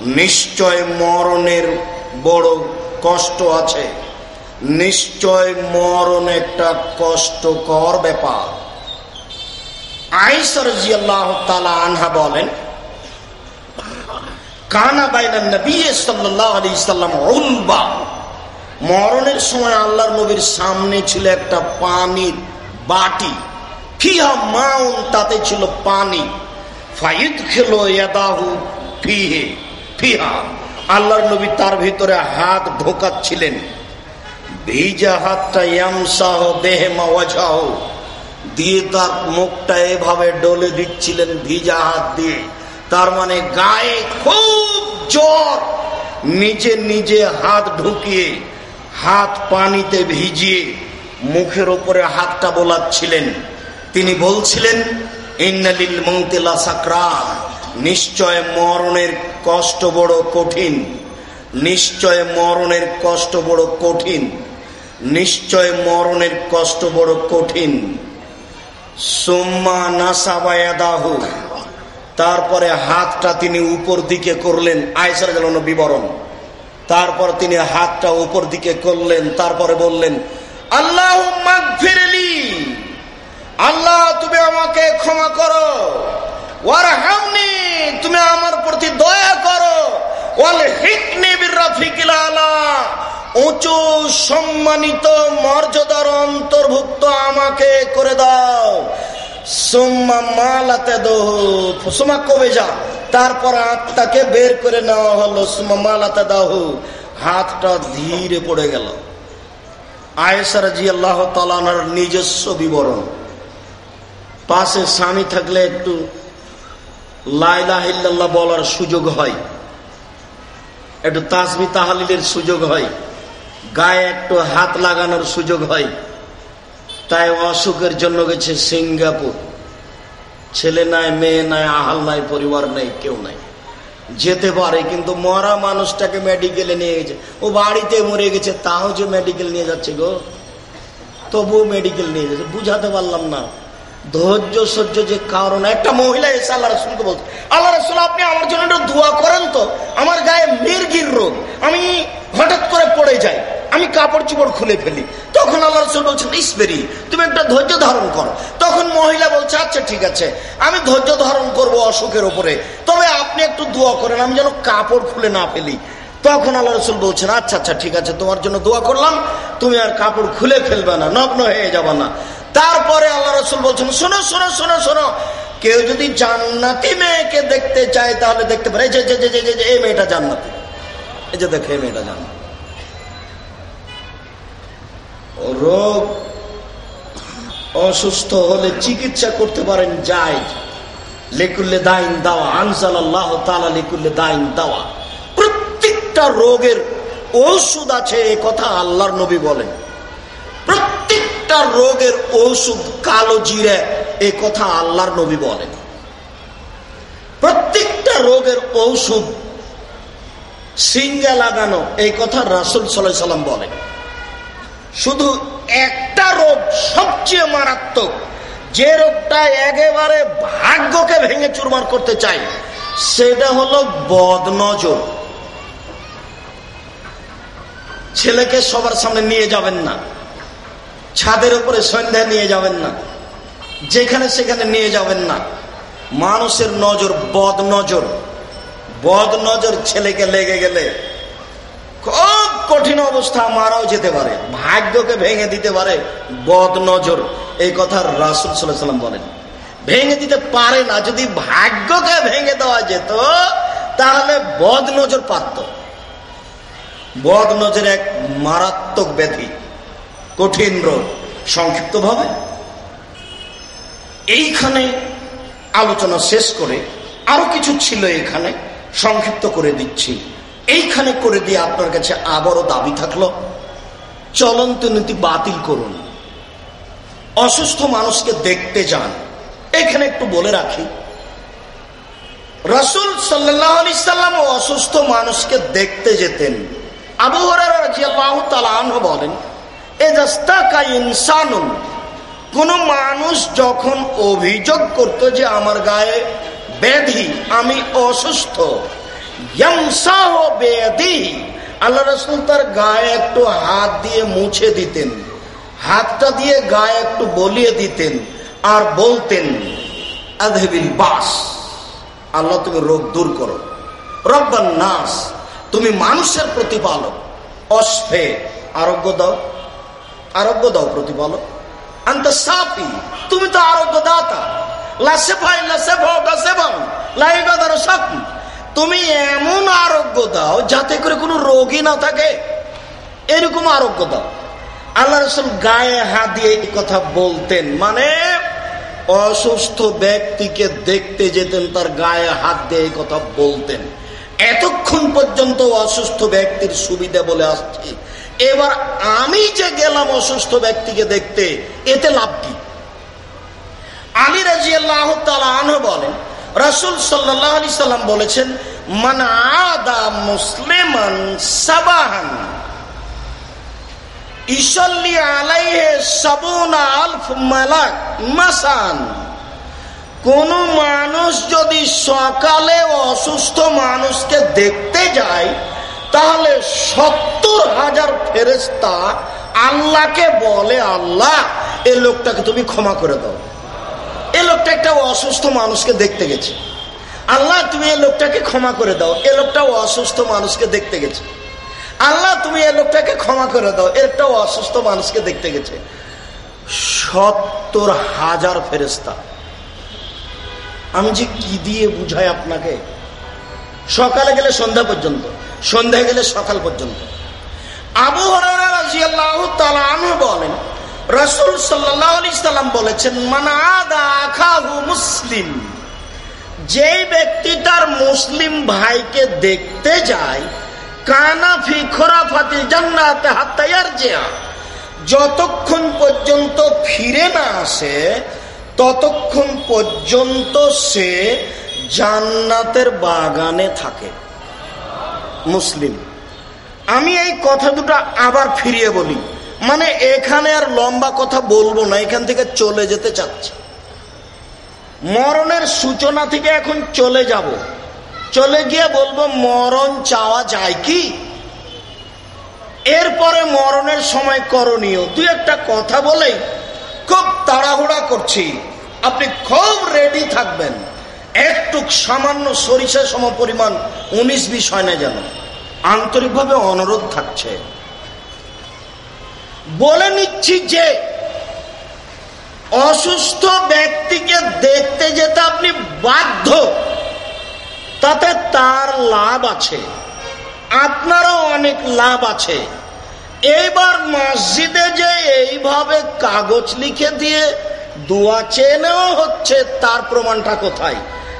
নিশ্চয় মরণের বড় কষ্ট আছে। নিশ্চয় মরণ একটা কষ্টকর ব্যাপার। আইসর জিয়াল্লাহ তালা আনহা বলেন, কানা বাইনা নবী সাল্লাহ আলী ইসলাম উলবা। মরণের সময় আল্লাহর নবীর সামনে ছিল একটা পানির বাটি। ফিহা মাউন তাতে ছিল পানি। ফাইদ ইয়াদাহু আল্লাহর নবী তার ভিতরে হাত ঢোকাচ্ছিলেন। ভিজা হাতটা ইয়ামসাহ দেহে মাওয়াজাহ দিয়ে তার মুখটা এভাবে ডলে দিচ্ছিলেন ভিজা হাত দিয়ে। তার মানে গায়ে খুব জ্বর নিজে নিজে হাত ঢুকিয়ে, হাত পানিতে ভিজিয়ে মুখের ওপরে হাতটা বোলাচ্ছিলেন। তিনি বলছিলেন নিশ্চয় মরণের কষ্ট বড় কঠিন। নিশ্চয় মরণের কষ্ট বড় কঠিন। নিশ্চয় মরণের কষ্ট বড় কঠিন। সোম্মা নাসাবায়াদাহু তারপরে হাতটা তিনি উপর দিকে করলেন আয়সার গেল বিবরণ। তারপর তিনি হাতটা উপর দিকে করলেন, তারপরে বললেন আল্লাহ আল্লাহ, তুমি আমাকে ক্ষমা করো। ওয়ার হামনি তুমি আমার প্রতি দয়া করো। ওয়াল হিকনি বিরাফিকিল আলা। উঁচু, সম্মানিত, মর্যাদার অন্তর্ভুক্ত আমাকে করে দাও। সোম্মা মালাতে সোমা কবে যা। তারপর আত্মাকে বের করে নেওয়া হলো সোমা মালাতে দাহ। হাতটা ধীরে পড়ে গেল। আয়েসার জি আল্লাহ তালানার নিজস্ব বিবরণ। পাশে স্বামী থাকলে একটু লাইলাহিল্লাহ বলার সুযোগ হয়। একটু তাসবি তাহালিলের সুযোগ হয়। গায়ে একটু হাত লাগানোর সুযোগ হয়। তাই অসুখের জন্য গেছে সিঙ্গাপুর। ছেলে নাই, মেয়ে নাই, আহাল নাই, পরিবার নাই, কেউ নাই। যেতে পারে, কিন্তু মরা মানুষটাকে মেডিকেলে নিয়ে গেছে। ও বাড়িতে মরে গেছে, তাও যে মেডিকেল নিয়ে যাচ্ছে গো। তবুও মেডিকেল নিয়ে যাচ্ছে, বুঝাতে পারলাম না। ধৈর্য, সহ্য যে কারণ একটা মহিলা এসে আল্লাহ রসুলকে বলছে, আল্লাহ রসুল, আপনি আমার জন্য একটু দোয়া করেন তো, আমার গায়ে মির্গির রোগ, আমি হঠাৎ করে পড়ে যাই, আমি কাপড় চুপড় খুলে ফেলি। তখন আল্লাহ রসুল বলছেন, ইসবেরি, তুমি একটা ধৈর্য ধারণ করো। তখন মহিলা বলছে আচ্ছা ঠিক আছে, আমি ধৈর্য ধারণ করব অসুখের ওপরে তবে আপনি একটু দোয়া করেন, আমি যেন কাপড় খুলে না ফেলি। তখন আল্লাহ রসুল বলছেন আচ্ছা আচ্ছা ঠিক আছে, তোমার জন্য দোয়া করলাম, তুমি আর কাপড় খুলে ফেলবে না, নগ্ন হয়ে যাবে না। তারপরে আল্লাহ রসুল বলছেন, শোনো শোনো শোনো শোনো। কেউ যদি জান্নাতি মেয়েকে দেখতে চায়, তাহলে দেখতে পারে যে যে এই মেয়েটা জান্নাতি। এই যে দেখে, এই মেয়েটা জান্নাতি। রোগ, অসুস্থ হলে চিকিৎসা করতে পারেন, যাই। লেকুল্লে দাইন দাওয়া আনসাল আল্লাহ তালা লেকুল্লে দাইন দাওয়া। প্রত্যেকটা রোগের ঔষধ আছে এ কথা আল্লাহর নবী বলেন। প্রত্যেকটা রোগের ঔষধ কালো জিরে, এ কথা আল্লাহর নবী বলেন। প্রত্যেকটা রোগের ঔষধ সিঙ্গা লাগানো এই কথা রাসুল সাল্লাহ সাল্লাম বলেন। শুধু একটা রোগ সবচেয়ে মারাত্মক, যে রোগটা একেবারে ভাগ্যকে ভেঙে চুরমার করতে চাই, সেটা হলো বদনজর। ছেলেকে সবার সামনে নিয়ে যাবেন না। ছাদের উপরে সন্ধ্যা নিয়ে যাবেন না। যেখানে সেখানে নিয়ে যাবেন না। মানুষের নজর বদ নজর। বদ নজর ছেলেকে লেগে গেলে খুব কঠিন অবস্থা, মারাও যেতে পারে, ভাগ্যকে ভেঙে দিতে পারে বদ নজর। এই কথা রাসুল সাল্লাম বলেন। ভেঙে দিতে পারে না, যদি ভাগ্যকে ভেঙে দেওয়া যেত, তাহলে বদ নজর পারত। বদ নজর এক মারাত্মক ব্যাধি। কঠিন রোগ। সংক্ষিপ্ত ভাবে এইখানে আলোচনা শেষ করে আরও কিছু ছিল এখানে, সংক্ষিপ্ত করে দিচ্ছি। এইখানে করে দিয়ে আপনার কাছে আবারও দাবি থাকল, চলন্ত নীতি বাতিল করুন। অসুস্থ মানুষকে দেখতে যান। এখানে একটু বলে রাখি, রসুল সাল্লাম অসুস্থ মানুষকে দেখতে যেতেন। আবহাওয়ার বলেন কোন মানুষ যখন অভিযোগ করত যে আমার গায়ে ব্যাধি, আমি অসুস্থ আল্লাহ রসুল তার গায়ে একটু হাত দিয়ে মুছে দিতেন, হাতটা দিয়ে গায়ে একটু বলিয়ে দিতেন আর বলতেন বাস, আল্লাহ তুমি রোগ দূর করো। রব্বান নাস, তুমি মানুষের প্রতিপালক, অশ্বে আরোগ্য দাও। আরোগ্য দাও প্রতিপালক। আন্ত সাফি, তুমি তো আরোগ্য দাতা তুমি এমন আরোগ্য দাও যাতে করে কোনো রোগী না থাকে। এরকম আরোগ্য দাও। আল্লাহ রসুল গায়ে হাত দিয়ে কথা বলতেন মানে অসুস্থ ব্যক্তিকে দেখতে যেতেন, তার গায়ে হাত দিয়ে কথা বলতেন। এতক্ষণ পর্যন্ত অসুস্থ ব্যক্তির সুবিধা বলে আসছি। এবার আমি যে গেলাম অসুস্থ ব্যক্তিকে দেখতে, এতে লাভ কি? আলী রাজি আল্লাহ বলেন, রাসুল সাল্লাহ আলি সাল্লাম বলেছেন, মান মুসলিমান সাবাহান আলফ কোন মানুষ যদি সকালে অসুস্থ মানুষকে দেখতে যায় তাহলে সত্তর হাজার ফেরেস্তা আল্লাহকে বলে, আল্লাহ, এ লোকটাকে তুমি ক্ষমা করে দাও। এ লোকটা একটা অসুস্থ মানুষকে দেখতে গেছে। আল্লাহ, তুমি এ লোকটাকে ক্ষমা করে দাও। এ লোকটাও অসুস্থ মানুষকে দেখতে গেছে। আল্লাহ, তুমি এ লোকটাকে ক্ষমা করে দাও। এরটাও অসুস্থ মানুষকে দেখতে গেছে। সত্তর হাজার ফেরেস্তা আমি যে কি দিয়ে বুঝাই আপনাকে? সকালে গেলে সন্ধ্যা পর্যন্ত সন্ধ্যা গেলে সকাল পর্যন্ত। আবু বলেন, রসুল সাল্লাম বলেছেন মুসলিম যে ব্যক্তি তার মুসলিম ভাইকে দেখতে যায় কানাফি খোরাফাতি জান্নাতে হাত্তায়ার জেয়া যতক্ষণ পর্যন্ত ফিরে না আসে, ততক্ষণ পর্যন্ত সে জান্নাতের বাগানে থাকে। মুসলিম। আমি এই কথা দুটো আবার ফিরিয়ে বলি। মানে এখানে আর লম্বা কথা বলব না, এখান থেকে চলে যেতে চাচ্ছি। মরণের সূচনা থেকে এখন চলে যাব। চলে গিয়ে বলব, মরণ চাওয়া যায় কি? এরপরে মরণের সময় করণীয়। দুই একটা কথা বলেই খুব তাড়াহুড়া করছি। আপনি খুব রেডি থাকবেন। একটু সামান্য সরিষা সম পরিমাণ উনিশ বিশ হয় না যেন। আন্তরিকভাবে অনুরোধ থাকছে। বলে নিচ্ছি যে, অসুস্থ ব্যক্তিকে দেখতে যেতে আপনি বাধ্য, তাতে তার লাভ আছে। আপনারও অনেক লাভ আছে। এইবার মসজিদে যে এইভাবে কাগজ লিখে দিয়ে দোয়া চেয়ে নেওয়া হচ্ছে, তার প্রমাণটা কোথায়?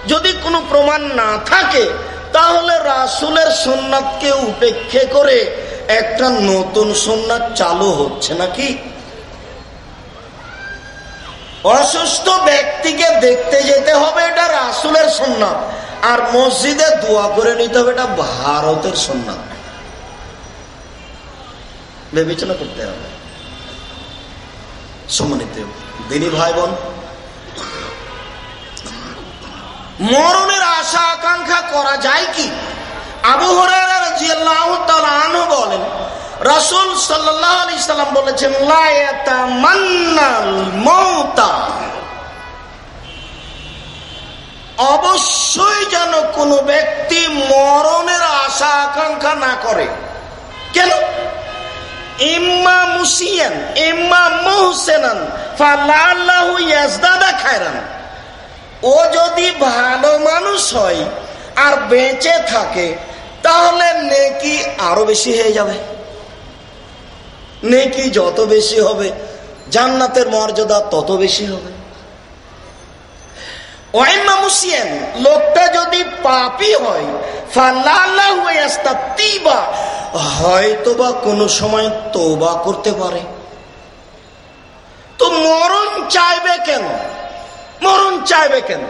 যদি কোনো প্রমাণ না থাকে, তাহলে রাসুলের সোননাথকে উপেক্ষে করে একটা নতুন সোননাথ চালু হচ্ছে নাকি? অসুস্থ ব্যক্তিকে দেখতে যেতে হবে, এটা রাসুলের সোননাথ আর মসজিদে দোয়া করে নিতে হবে, এটা ভারতের সোননাথ বিবেচনা করতে হবে। সম্মানিত দিনী ভাই বোন মরণের আশা আকাঙ্ক্ষা করা যায় কি? আবু বলেন, রাসুল সাল্লাম বলেছেন মৌতা অবশ্যই যেন কোনো ব্যক্তি মরণের আশা আকাঙ্ক্ষা না করে। কেন? ইম্মা মুসিয়ান, ইম্মা মোহসেনান ফাল্লাহু ইয়াজদাদা খায়রান। ও যদি ভালো মানুষ হয় আর বেঁচে থাকে, তাহলে নেকি আরও বেশি হয়ে যাবে। নেকি যত বেশি হবে, জান্নাতের মর্যাদা তত বেশি হবে। লোকটা যদি পাপি হয় হয়তো বা কোনো সময় তোবা করতে পারে। তো মরণ চাইবে কেন? মরণ চাইবে কেন?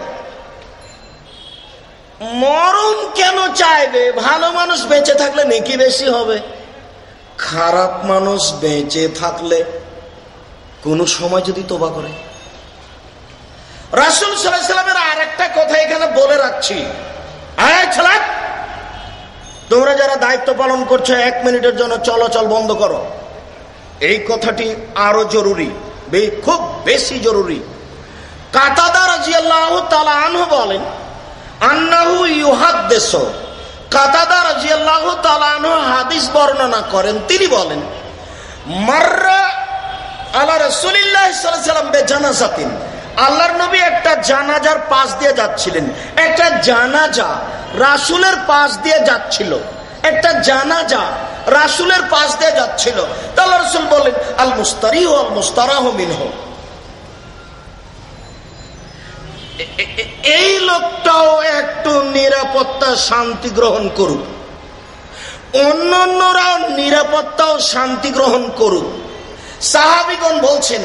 মরণ কেন চাইবে? ভালো মানুষ বেঁচে থাকলে নেকি বেশি হবে। খারাপ মানুষ বেঁচে থাকলে কোনো সময় যদি তোবা করে। রাসুল সাল্লামের আর একটা কথা এখানে বলে রাখছি। তোমরা যারা দায়িত্ব পালন করছ, এক মিনিটের জন্য চলাচল বন্ধ করো। এই কথাটি আরও জরুরি খুব বেশি জরুরি। বলেন হাদিস বর্ণনা করেন। তিনি বলেন, মার্রা আল্লাহ বেজানাজাতিন। আল্লাহর নবী একটা জানাজার পাশ দিয়ে যাচ্ছিলেন। একটা জানাজা রাসুলের পাশ দিয়ে যাচ্ছিল। একটা জানাজা রাসুলের পাশ দিয়ে যাচ্ছিল। তাহলে রসুল বলেন আল মুস্তারি ও আল মুস্তারাহ মিনহ। এই লোকটাও একটু নিরাপত্তা শান্তি গ্রহণ করুক। অন্যান্যরাও নিরাপত্তা ও শান্তি গ্রহণ করুক। সাহাবিগণ বলছেন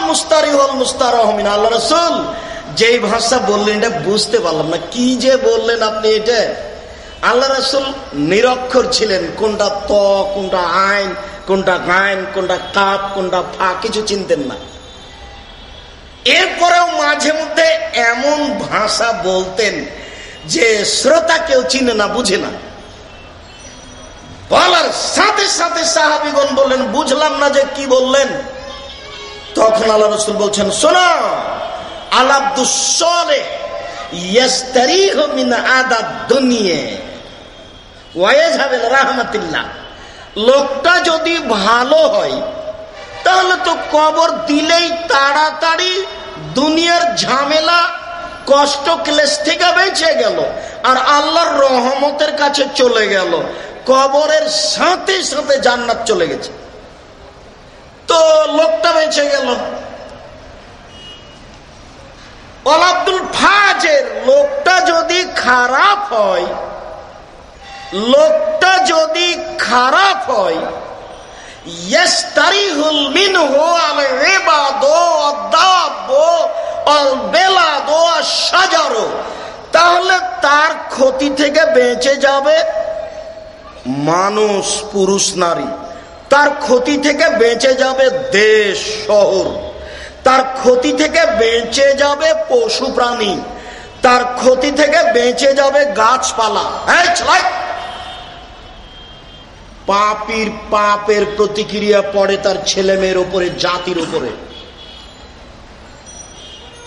মুস্তারি হল রসুল। যেই ভাষা বললেন, এটা বুঝতে পারলাম না। কি যে বললেন আপনি এটা? নিরক্ষর ছিলেন। কোনটা কোনটা আইন, কোনটা কোনটা কাপ, কোনটা ফা, কিছু চিনতেন না। এরপরেও মাঝে মধ্যে এমন ভাষা বলতেন যে শ্রোতা কেউ চিনে না, বুঝে না। বলার সাথে সাথে সাহাবিগণ বললেন, বুঝলাম না যে কি বললেন। তখন আল্লাহ রসুল বলছেন, শোনো আলাবদুসলে লোকটা যদি ভালো হয় তাহলে তো কবর দিলেই তাড়াতাড়ি দুনিয়ার ঝামেলা, কষ্ট, ক্লেশ থেকে বেঁচে গেল আর আল্লাহর রহমতের কাছে চলে গেল। কবরের সাথে সাথে জান্নাত চলে গেছে। তো লোকটা বেঁচে গেল। আব্দুল ফাজের লোকটা যদি খারাপ হয়, লোকটা যদি খারাপ হয় তাহলে তার ক্ষতি থেকে বেঁচে যাবে মানুষ, পুরুষ, নারী। তার ক্ষতি থেকে বেঁচে যাবে দেশ, শহর। তার ক্ষতি থেকে বেঁচে যাবে পশু প্রাণী। তার ক্ষতি থেকে বেঁচে যাবে গাছপালা। হ্যাঁ পাপির পাপের প্রতিক্রিয়া পড়ে তার ছেলে মেয়ের উপরে, জাতির উপরে।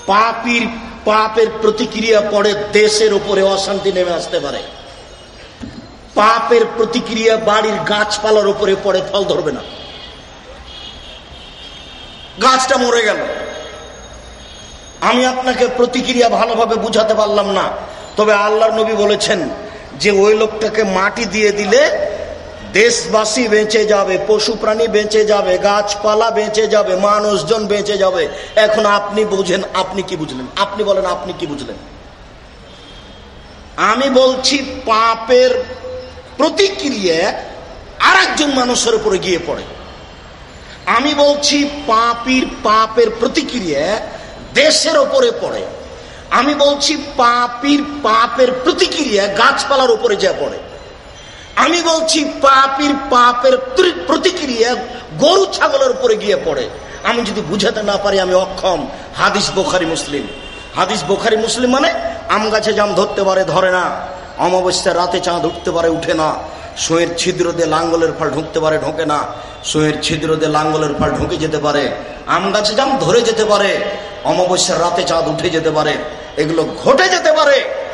পাপির পাপের প্রতিক্রিয়া পড়ে দেশের উপরে, অশান্তি নেমে আসতে পারে। পাপের প্রতিক্রিয়া বাড়ির গাছপালার উপরে পড়ে, ফল ধরবে না। গাছটা মরে গেল। আমি আপনাকে প্রতিক্রিয়া ভালোভাবে বুঝাতে পারলাম না, তবে আল্লাহর নবী বলেছেন যে ওই লোকটাকে মাটি দিয়ে দিলে দেশবাসী বেঁচে যাবে পশু প্রাণী বেঁচে যাবে, গাছপালা বেঁচে যাবে, মানুষজন বেঁচে যাবে। এখন আপনি বুঝেন, আপনি কি বুঝলেন? আপনি বলেন, আপনি কি বুঝলেন? আমি বলছি, পাপের প্রতিক্রিয়া আর একজন মানুষের উপরে গিয়ে পড়ে। আমি বলছি পাপির পাপের প্রতিক্রিয়া দেশের ওপরে পড়ে। আমি বলছি পাপির পাপের প্রতিক্রিয়া গাছপালার উপরে যা পড়ে। আমি বলছি, পাপির পাপের প্রতিক্রিয়া গরু ছাগলের উপরে গিয়ে পড়ে। আমি যদি বুঝাতে না পারি, আমি অক্ষম। হাদিস বোখারি মুসলিম। হাদিস বোখারি মুসলিম মানে আম গাছে জাম ধরতে পারে, ধরে না। অমাবস্যার রাতে চাঁদ উঠতে পারে, উঠে না। সোয়ের ছিদ্র দিয়ে লাঙ্গলের ফল ঢুকতে পারে, ঢোকে না। সোয়ের ছিদ্র দিয়ে লাঙ্গলের ফল ঢুকে যেতে পারে। আম গাছে জাম ধরে যেতে পারে। অমাবস্যার রাতে চাঁদ উঠে যেতে পারে। এগুলো ঘটে যেতে পারে।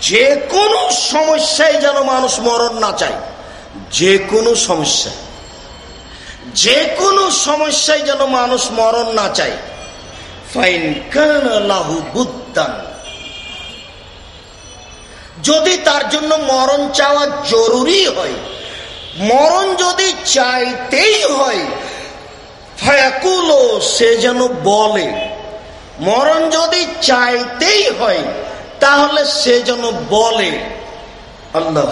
যে কোনো সমস্যায় যেন মানুষ মরণ না চায়। যে কোনো সমস্যা। যে কোনো সমস্যায় যেন মানুষ মরণ না চায়। ফাইন লাহু বুদ্ধান যদি তার জন্য মরণ চাওয়া জরুরি হয়, মরণ যদি চাইতেই হয়, ফায়াকুলো, সে যেন বলে, মরণ যদি চাইতেই হয় তাহলে সে যেন বলে আল্লাহ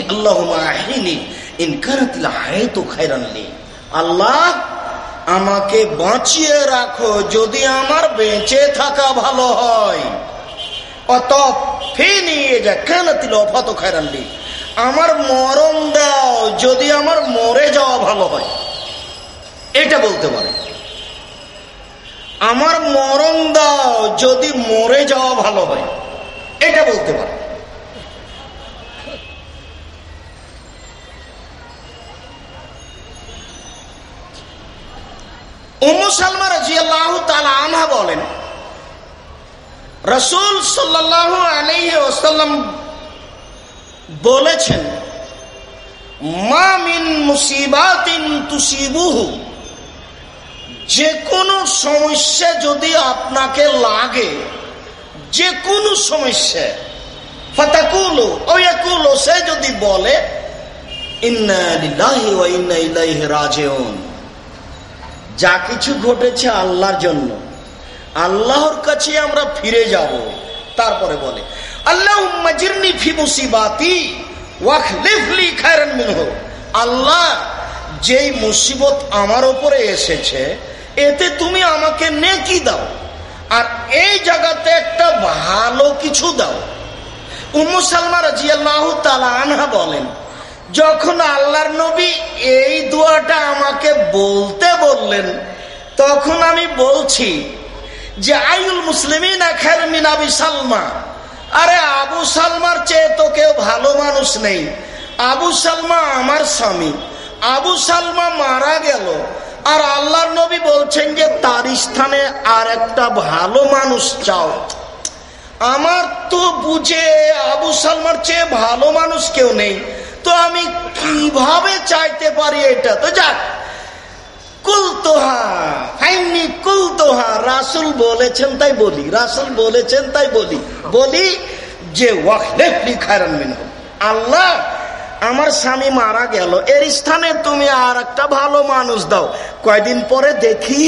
আল্লাহ আল্লাহ, আমাকে বাঁচিয়ে রাখো, যদি আমার বেঁচে থাকা ভালো হয়। ফেনি যা অফাত আমার মরণ দাও, যদি আমার মরে যাওয়া ভালো হয়। এটা বলতে পারে। আমার মরণ দাও, যদি মরে যাওয়া ভালো হয়। এটা বলতে পারে। উমসালমা তালা আনহা বলেন, রসুল বলেছেন মামিন মুসিবাতিন তুসিবুহু। যে কোনো সমস্যা যদি আপনাকে লাগে যে কোনো সমস্যা, ফাতাকুলো, ওয়াকুলো, সে যদি বলে যা কিছু ঘটেছে আল্লাহর জন্য। আল্লাহর কাছে আমরা ফিরে যাব, তারপরে বলে আল্লাহ আল্লাহ যেই মুসিবত আমার উপরে এসেছে এতে তুমি আমাকে নেকি দাও। আর এই জায়গাতে একটা ভালো কিছু দাও। উম্মু সালমা রাজিয়াল্লাহ আনহা বলেন, যখন আল্লাহর নবী এই দোয়াটা আমাকে বলতে বললেন, তখন আমি বলছি যে আইউল মুসলিমিন মিন আবি সালমা। আরে, আবু সালমার চেয়ে তো কেউ ভালো মানুষ নেই। আবু সালমা আমার স্বামী। আবু সালমা মারা গেল। আর আল্লাহর নবী বলছেন যে তার স্থানে আর একটা ভালো মানুষ চাও। আমার তো বুঝে আবু সালমার চেয়ে ভালো মানুষ কেউ নেই। তো আমি কীভাবে চাইতে পারি এটা? তো যাক। কুলতোহা ফাইনি কুলতোহা রাসুল বলেছেন তাই বলি, রাসুল বলেছেন তাই বলি। বলি যে আল্লাহ আমার স্বামী মারা গেল, এর স্থানে তুমি আর একটা ভালো মানুষ দাও। কয়দিন পরে দেখি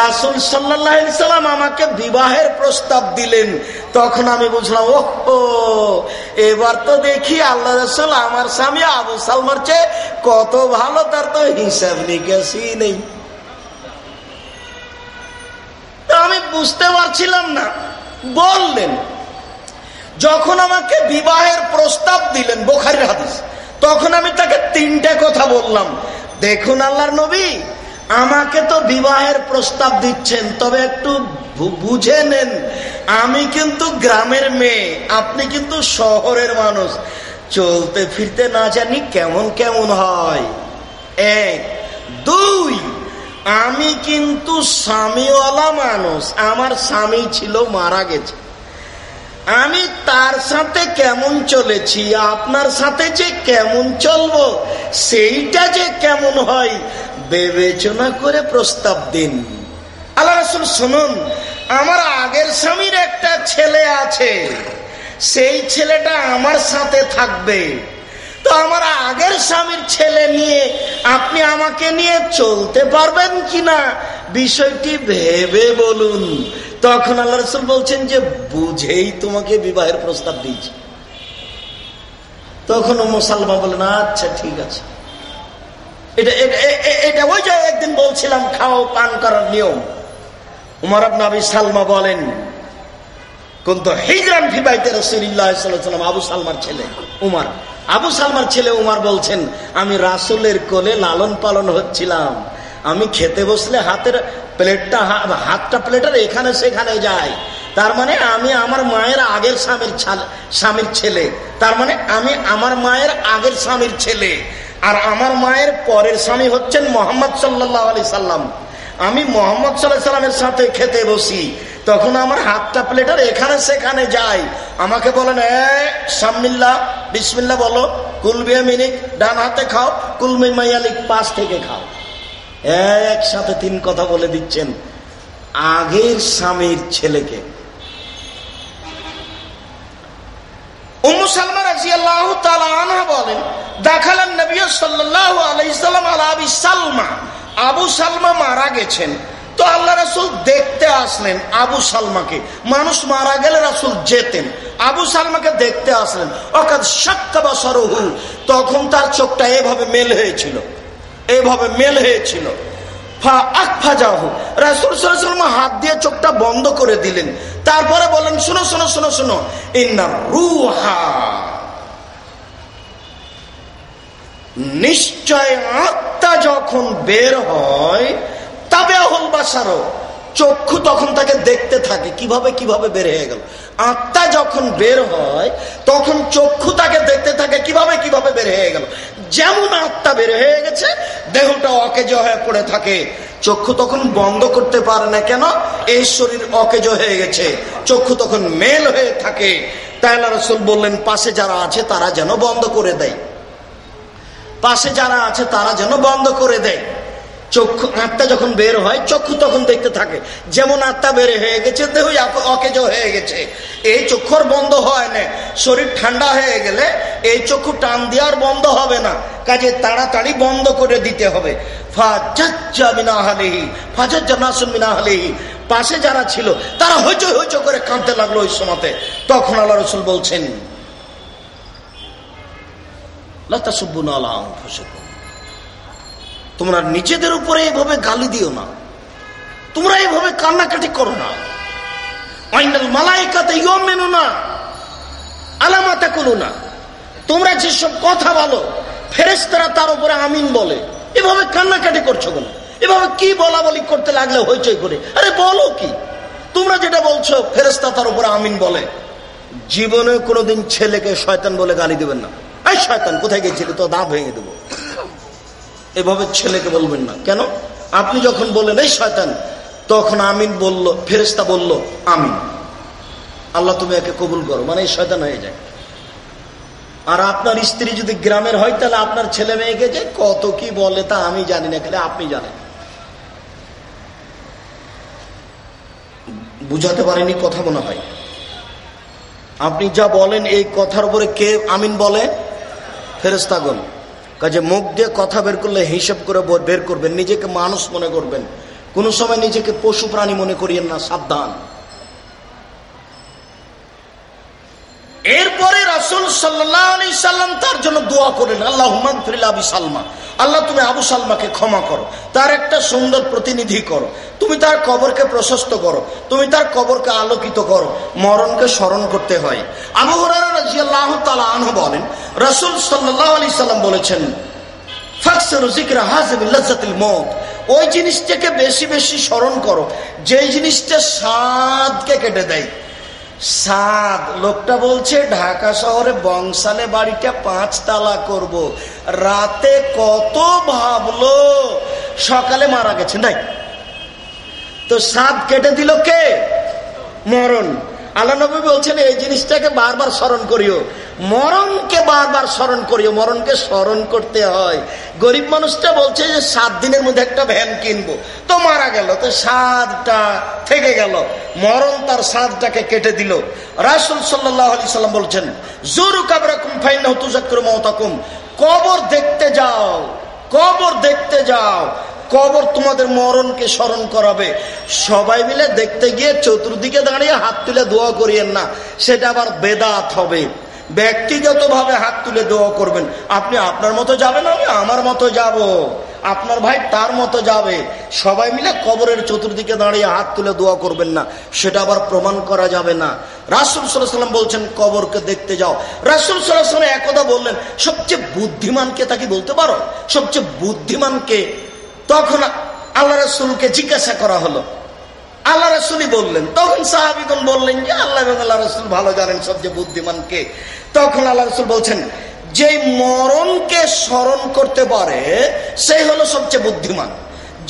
রাসুল সাল্লাম আমাকে বিবাহের প্রস্তাব দিলেন। তখন আমি বুঝলাম ও এবার তো দেখি আল্লাহ রসুল আমার স্বামী আবু সালমার চেয়ে কত ভালো, তার তো হিসাব নিকাশই নেই। আমি বুঝতে পারছিলাম না। বললেন, যখন আমাকে বিবাহের প্রস্তাব দিলেন, বোখারির হাদিস তখন আমি তাকে তিনটে কথা বললাম। দেখুন আল্লাহর নবী, আমাকে তো বিবাহের প্রস্তাব দিচ্ছেন, তবে একটু বুঝে নেন। আমি কিন্তু গ্রামের মেয়ে, আপনি কিন্তু শহরের মানুষ। চলতে ফিরতে না জানি কেমন কেমন হয়। এক। দুই, আমি কিন্তু স্বামীওয়ালা মানুষ, আমার স্বামী ছিল মারা গেছে। আমি তার সাথে কেমন চলেছি, আপনার সাথে যে কেমন চলবো, সেইটা যে কেমন হয়, বিবেচনা করে প্রস্তাব দিন। আল্লাহ রসুল শুনুন, আমার আগের স্বামীর একটা ছেলে আছে, সেই ছেলেটা আমার সাথে থাকবে। তো আমার আগের স্বামীর ছেলে নিয়ে আপনি আমাকে নিয়ে চলতে পারবেন কিনা, বিষয়টি ভেবে বলুন। তখন আল্লাহ রসুল বলছেন যে, বুঝেই তোমাকে বিবাহের প্রস্তাব দিয়েছি। তখন মুসালমা বলেন আচ্ছা ঠিক আছে। এটা ওই যে একদিন বলছিলাম, খাও, পান করার নিয়ম। উমর আবনাবি সালমা বলেন, কিন্তু হিজরান ফিবাইতে রসুল্লাহাম আবু সালমার ছেলে উমার। আবু সালমার ছেলে উমার বলছেন, আমি রাসুলের কোলে লালন পালন হচ্ছিলাম। আমি খেতে বসলে হাতের প্লেটটা, হাতটা প্লেটের এখানে সেখানে যায়। তার মানে আমি আমার মায়ের আগের স্বামীর স্বামীর ছেলে। তার মানে আমি আমার মায়ের আগের স্বামীর ছেলে। আর আমার মায়ের পরের স্বামী হচ্ছেন মোহাম্মদ সাল্লাহ আলি সাল্লাম। আমি মোহাম্মদ সাল্লাহ সাল্লামের সাথে খেতে বসি। তখন আমার হাতটা প্লেটার এখানে সেখানে যাই আমাকে বলেন সামিল্লা বিসমিল্লা বলো। কুলবিয়া মিনিক ডান হাতে খাও, কুলমি মাইয়ালিক পাশ থেকে খাও। একসাথে তিন কথা বলে দিচ্ছেন, আগের স্বামীর ছেলেকে। বলেন, দেখালেন সাল্লাহ সালমা। আবু সালমা মারা গেছেন। তো আল্লাহ রাসুল দেখতে আসলেন আবু মানুষ মারা গেলে রাসুল আবু দেখতে আসলেন। সরহু তখন তার চোখটা এভাবে মেল হয়েছিল। এভাবে মেল হয়েছিল। হাত দিয়ে চোখটা বন্ধ করে দিলেন। তারপরে বলেন, শুনো শুনো শুনো শুনো। ইন্না রুহা নিশ্চয় আত্মা যখন বের হয়, তবে অহল বাসারও চক্ষু তখন তাকে দেখতে থাকে, কীভাবে কীভাবে বের হয়ে গেল। আত্মা যখন বের হয়, তখন চক্ষু তাকে দেখতে থাকে, কীভাবে কীভাবে বের হয়ে গেল। যেমন আত্মা বের হয়ে গেছে দেহটা অকেজ হয়ে পড়ে থাকে। চক্ষু তখন বন্ধ করতে পারে না কেন? এই শরীর অকেজ হয়ে গেছে। চক্ষু তখন মেল হয়ে থাকে। তাইলা রসুল বললেন, পাশে যারা আছে তারা যেন বন্ধ করে দেয়। পাশে যারা আছে তারা যেন বন্ধ করে দেয়। চক্ষু, আত্মা যখন বের হয়, চক্ষু তখন দেখতে থাকে। যেমন আত্মা বের হয়ে গেছে দেহ অকেজ হয়ে গেছে। এই চক্ষুর বন্ধ হয় না। শরীর ঠান্ডা হয়ে গেলে এই চক্ষু টান দেওয়ার বন্ধ হবে না। কাজে তাড়াতাড়ি বন্ধ করে দিতে হবে। পাশে যারা ছিল, তারা হইচই হইচই করে কাঁদতে লাগল ওই সময়তে। তখন আল্লাহ রসুল বলছেন লতা সুব্বুন আল্লাহ তোমরা নিজেদের উপরে এভাবে গালি দিও না। তোমরা এভাবে কান্নাকাটি করো না। ইয়ম না না তোমরা যেসব কথা বলো তার উপরে আমিন বলে। এভাবে কান্নাকাটি করছ এভাবে কি বলা বলি করতে লাগলে হইচই করে? আরে বলো কি? তোমরা যেটা বলছো তার উপরে আমিন বলে। জীবনে কোনোদিন ছেলেকে শয়তান বলে গালি দেবেন না। এই শয়তান, কোথায় গেছিলি? তো দাঁত ভেঙে দেবো। এভাবে ছেলেকে বলবেন না। কেন? আপনি যখন বললেন, এই শয়তান, তখন আমিন বলল ফেরেস্তা বলল, আমিন। আল্লাহ তুমি একে কবুল করো মানে এই শয়তান হয়ে যায়। আর আপনার স্ত্রী যদি গ্রামের হয়, তাহলে আপনার ছেলে মেয়েকে যে কত কি বলে তা আমি জানি না, খালি আপনি জানেন। বুঝাতে পারেনি কথা মনে হয়। আপনি যা বলেন, এই কথার উপরে কে আমিন বলে? ফেরেস্তাগণ কাজে মুখ দিয়ে কথা বের করলে হিসেব করে বের করবেন, নিজেকে মানুষ মনে করবেন। কোনো সময় নিজেকে পশু প্রাণী মনে করিয়েন না, সাবধান। এরপরে রাসুল সাল্লাম তার জন্য দোয়া করেন আল্লাহ আবি সালমা। আল্লাহ, তুমি আবু সালমাকে ক্ষমা করো। তার একটা সুন্দর প্রতিনিধি করো। তুমি তার কবরকে প্রশস্ত করো। তুমি তার কবরকে আলোকিত করো। মরণকে স্মরণ করতে হয়। আবু হরাহ আনহ বলেন, রাসুল সাল্লাহ আলি সাল্লাম বলেছেন ওই জিনিসটাকে বেশি বেশি স্মরণ করো। যে জিনিসটা সাদকে কেটে দেয়। সাদ লোকটা বলছে, ঢাকা শহরে বংশালে বাড়িটা পাঁচ তালা করব। রাতে কত ভাবলো, সকালে মারা গেছে, নাই। তো সাদ কেটে দিল কে? মরণ। আল্লাহ নবী বলছেন, এই জিনিসটাকে বারবার স্মরণ করিও। মরণকে বারবার স্মরণ করিও, মরণকে স্মরণ করতে হয়। গরিব মানুষটা বলছে যে, সাত দিনের মধ্যে একটা ভ্যান কিনবো। তো মারা গেল, তো সাদটা থেকে গেল। মরণ তার সাদটাকে কেটে দিল। রাসুল সাল্লাম বলছেন, জোরু কাবরাকুম ফাইন মতাকুম কবর দেখতে যাও, কবর দেখতে যাও। কবর তোমাদের মরণকে স্মরণ করাবে। সবাই মিলে দেখতে গিয়ে চতুর্দিকে দাঁড়িয়ে হাত তুলে দোয়া করিয়েন না, সেটা আবার বেদাত হবে। ব্যক্তিগতভাবে হাত তুলে দোয়া করবেন। আপনি আপনার মতো যাবেন, আমি আমার মতো যাব। আপনার ভাই তার মতো যাবে। সবাই মিলে কবরের চতুর্দিকে দাঁড়িয়ে হাত তুলে দোয়া করবেন না। সেটা আবার প্রমাণ করা যাবে না। রাসুল সাল্লাম বলছেন, কবরকে দেখতে যাও। রাসুল সাল্লাহ একদা বললেন, সবচেয়ে বুদ্ধিমানকে তাকে বলতে পারো? সবচেয়ে বুদ্ধিমানকে তখন আল্লাহ রসুলকে জিজ্ঞাসা করা হলো আল্লাহ রসুলই বললেন। তখন সাহাবিগণ বললেন যে আল্লাহ, এবং আল্লাহ রসুল ভালো জানেন সবচেয়ে বুদ্ধিমানকে তখন আল্লাহ রসুল বলছেন যে মরণকে স্মরণ করতে পারে সেই হলো সবচেয়ে বুদ্ধিমান।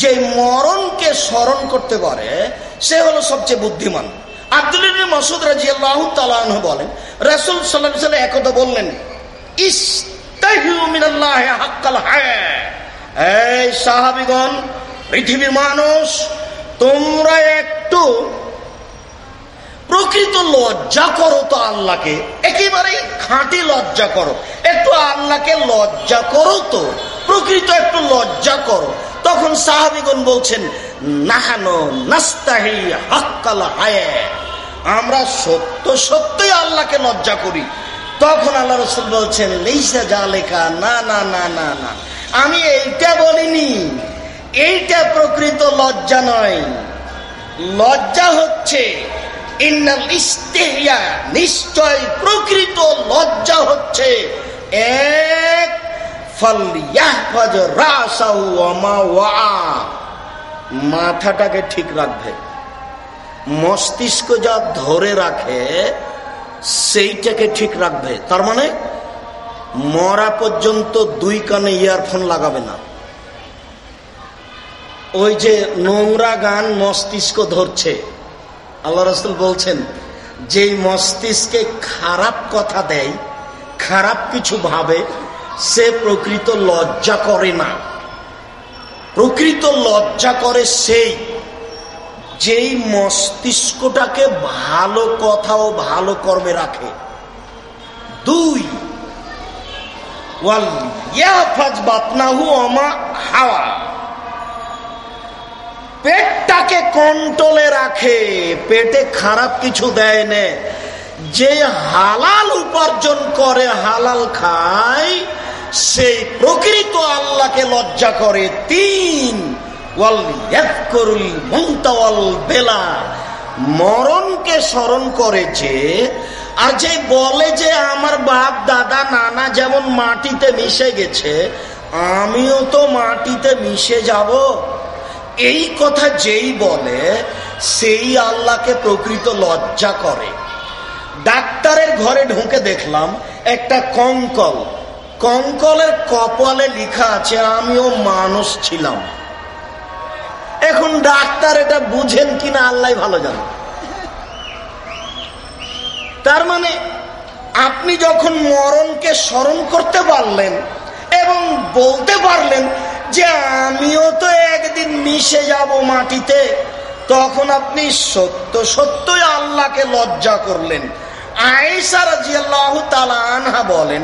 যে মরণকে স্মরণ করতে পারে, সে হলো সবচেয়ে বুদ্ধিমান। আব্দুল মসুদ রাজি আল্লাহ বলেন, রসুল সাল্লাহ বললেন ইস্তাহিউমিনাল্লাহ হাক্কাল হায়। এই সাহাবিগণ, পৃথিবীর মানুষ তোমরা একটু প্রকৃত লজ্জা করো তো আল্লাহকে। একেবারে খাঁটি লজ্জা করো। একটু আল্লাহকে লজ্জা করো তো, প্রকৃত একটু লজ্জা করো। তখন সাহাবিগণ বলছেন, নাহানো নাস্তাহি হাক্কাল হায়। আমরা সত্য সত্যই আল্লাহকে লজ্জা করি। তখন আল্লাহ রসুল বলছেন লিসা জালেকা না না না না না। আমি এইটা বলিনি। এইটা প্রকৃত লজ্জা নয়। লজ্জা হচ্ছে নিশ্চয় প্রকৃত লজ্জা হচ্ছে, এক মাথাটাকে ঠিক রাখবে। মস্তিষ্ক যা ধরে রাখে, সেইটাকে ঠিক রাখবে। তার মানে মরা পর্যন্ত দুই কানে ইয়ারফোন লাগাবে না। ওই যে নোংরা গান মস্তিষ্ক ধরছে। আল্লাহ রসুল বলছেন, যেই মস্তিষ্কে খারাপ কথা দেয়, খারাপ কিছু ভাবে, সে প্রকৃত লজ্জা করে না। প্রকৃত লজ্জা করে সেই। যেই মস্তিষ্কটাকে ভালো কথা ও ভালো কর্মে রাখে। দুই, ওয়াল ইয়া ফাজ বাতনাহু অমা হাওয়া। পেটটাকে কন্ট্রোলে রাখে, পেটে খারাপ কিছু দেয় নে। যে হালাল উপার্জন করে, হালাল খায়, সেই প্রকৃত আল্লাহকে লজ্জা করে তিন। বেলা। মরণকে স্মরণ করে যে, আর যে বলে যে আমার বাপ, দাদা, নানা যেমন মাটিতে মিশে গেছে, আমিও তো মাটিতে মিশে যাব। এই কথা যেই বলে, সেই আল্লাহকে প্রকৃত লজ্জা করে। ডাক্তারের ঘরে ঢুকে দেখলাম, একটা কঙ্কল। কঙ্কলের কপালে লিখা আছে, আমিও মানুষ ছিলাম। এখন ডাক্তার এটা বুঝেন কিনা আল্লাহ ভালো জানেন তার মানে আপনি যখন মরণকে স্মরণ করতে পারলেন এবং বলতে পারলেন যে আমিও তো একদিন মিশে যাব মাটিতে, তখন আপনি সত্য, সত্যই আল্লাহকে লজ্জা করলেন। আয়েশা আনহা বলেন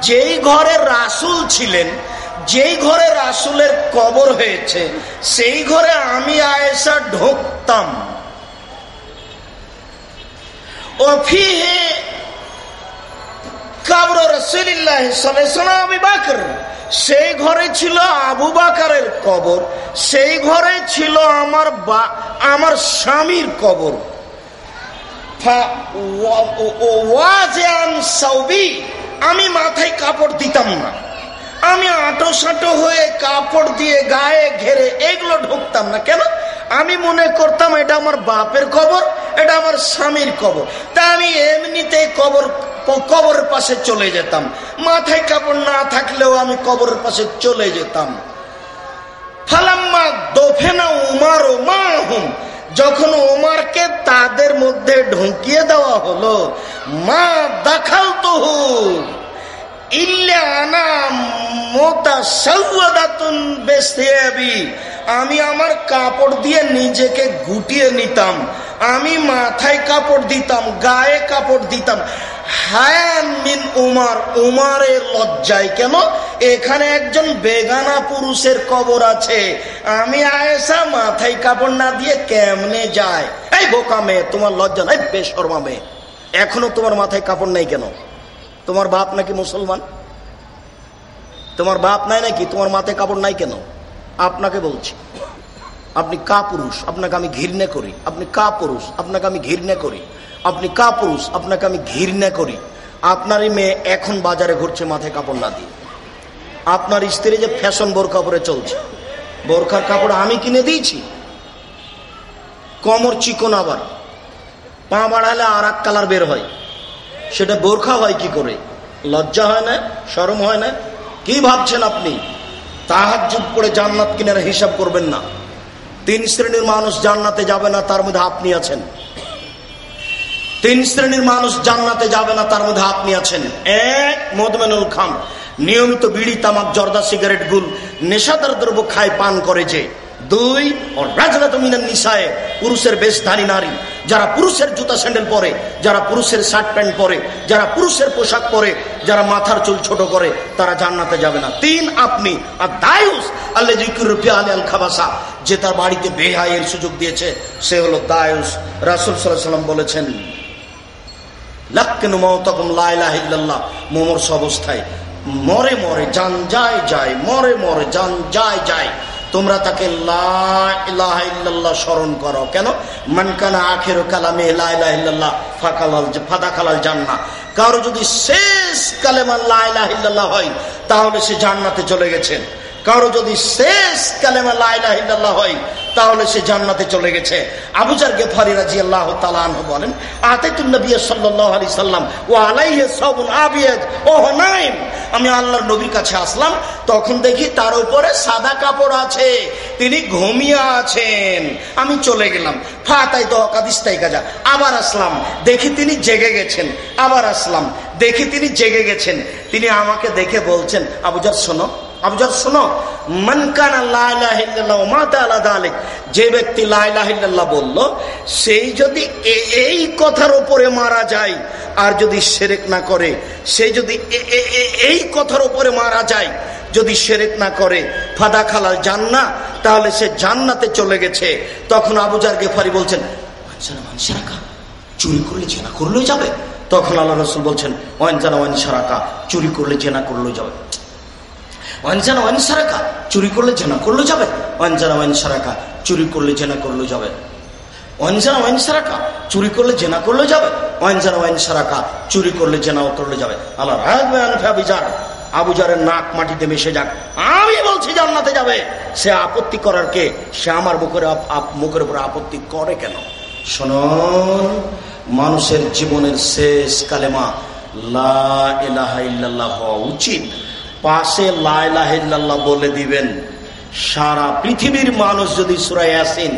যেই ঘরে রাসুল ছিলেন, যেই ঘরে রাসুলের কবর হয়েছে, সেই ঘরে আমি আয়েসা ঢুকতাম। সেই ঘরে ছিল আবু বাকারের কবর, সেই ঘরে ছিল আমার বা, আমার স্বামীর কবর। আমি মাথায় কাপড় দিতাম না। আমি আটো সাটো হয়ে কাপড় দিয়ে গায়ে ঘেরে এগুলো ঢুকতাম না। কেন? আমি মনে করতাম এটা আমার বাপের কবর, এটা আমার স্বামীর কবর। তা আমি এমনিতে কবর, কবরের পাশে চলে যেতাম। মাথায় কাপড় না থাকলেও আমি কবরের পাশে চলে যেতাম। ফালাম্মা দোফেনা উমার ও মা হুম যখন ওমারকে তাদের মধ্যে ঢুকিয়ে দেওয়া হলো, মা দেখাল তো আমি আমার কাপড় দিয়ে নিজেকে গুটিয়ে নিতাম। আমি মাথায় কাপড় দিতাম, গায়ে কাপড় দিতাম। মিন উমার, উমারের লজ্জায় কেন? এখানে একজন বেগানা পুরুষের কবর আছে। আমি আয়েসা মাথায় কাপড় না দিয়ে কেমনে যায়? এই বোকা মেয়ে, তোমার লজ্জা নাই? বেশর্মা মেয়ে। এখনও তোমার মাথায় কাপড় নাই কেন? তোমার বাপ নাকি মুসলমান? তোমার বাপ নাই নাকি? তোমার মাথায় কাপড় নাই কেন? আপনাকে বলছি, আপনি কা পুরুষ, আপনাকে আমি ঘৃণা করি। আপনি কা পুরুষ, আপনাকে আমি ঘৃণা করি। আপনি কা পুরুষ, আপনাকে আমি ঘৃণা করি। আপনারই মেয়ে এখন বাজারে ঘুরছে, মাথায় কাপড় না দিয়ে। আপনার স্ত্রী যে ফ্যাশন বোরখা পরে চলছে। বোরখার কাপড় আমি কিনে দিয়েছি। কমর চিকন আবার। পা বাড়ালে আর এক কালার বের হয়। সেটা বোরখা হয় কি করে? লজ্জা হয় না? সরম হয় না? কি ভাবছেন আপনি? তাহার যুগ করে জান্নাত কিনার হিসাব করবেন না। তিন শ্রেণির মানুষ জান্নাতে যাবে না, তার মধ্যে আপনি আছেন। তিন শ্রেণির মানুষ জান্নাতে যাবে না, তার মধ্যে আপনি আছেন। এক, মদমেনুল খাম। নিয়মিত বিড়ি, তামাক, জর্দা, সিগারেট, গুল। নেশাদার দ্রব্য খায়, পান করে যে। দুই নিশায় পুরুষের বেশধারী নারী। যারা পুরুষের জুতা স্যান্ডেল পরে, যারা পুরুষের শার্ট প্যান্ট পরে, যারা পুরুষের পোশাক পরে, যারা মাথার চুল ছোট করে, তারা জান্নাতে যাবে না। তিন, আপনি যে তার বাড়িতে বেহাইয়ের সুযোগ দিয়েছে, সে হলো দায়ুস। রাসুল সাল্লাহ সাল্লাম বলেছেন, লাক্কেন মতকম লাইলাহিল্লাহ মোমর্ষ অবস্থায়, মরে মরে যান যায় যায়, মরে মরে যান যায় যায়। তোমরা তাকে স্মরণ করো। কেন? মানকানা আখের কালামে লাহ ফাঁকালাল ফাদা খালাল জান্না কারও যদি শেষ কালেমা লাহ হয়, তাহলে সে জান্নাতে চলে গেছেন কারও যদি শেষ কালেমা লাইলাহ হয়, তাহলে সে জান্নাতে চলে গেছে। আবুজার গেফারি রাজি আল্লাহ তালান বলেন আতেতুল নবী সাল্লাহ আলি সাল্লাম ও আলাইহে সবুন আবিয়াদ ও নাইম। আমি আল্লাহর নবীর কাছে আসলাম, তখন দেখি তার উপরে সাদা কাপড় আছে, তিনি ঘুমিয়ে আছেন। আমি চলে গেলাম। ফাতাই তো অকাদিস্তাই কাজা আবার আসলাম, দেখি তিনি জেগে গেছেন। আবার আসলাম, দেখি তিনি জেগে গেছেন। তিনি আমাকে দেখে বলছেন আবুজার শোনো আবজার শোনো মনকান যে ব্যক্তি লাইলাহিল্লাহ বলল সেই যদি এই কথার উপরে মারা যায়, আর যদি সেরেক না করে, সে যদি এই কথার উপরে মারা যায়, যদি সেরেক না করে, ফাদা খালাল যান না তাহলে সে জান্নাতে চলে গেছে। তখন আবুজার গেফারি বলছেন চুরি করলে জেনা করলেও যাবে? তখন আল্লাহ রসুল বলছেন, ওয়ান জানা ওয়ান সারাকা, চুরি করলে জেনা করলেও যাবে। ওয়ানজানা ওয়ান সারাকা, চুরি করলে জেনা করলে যাবে। ওয়ানজানা ওয়ান সারাকা, চুরি করলে জেনা করলে যাবে। ওয়ানজানা ওয়ান সারাকা, চুরি করলে জেনা করলে যাবে। ওয়ানজানা ওয়ান সারাকা, চুরি করলে জেনাও করলে যাবে। আল্লাহ রাজবান আবুজারের নাক মাটিতে মিশে যাক। আমি বলছি জান্নাতে যাবে। সে আপত্তি করার কে? সে আমার মুখের মুখের উপরে আপত্তি করে কেন? শোনন মানুষের জীবনের শেষ কালেমা লা ইলাহা হওয়া উচিত। পাশে লাইলাহিল্লাহ বলে দিবেন, সারা পৃথিবীর মানুষ যদি সুরাই আসেন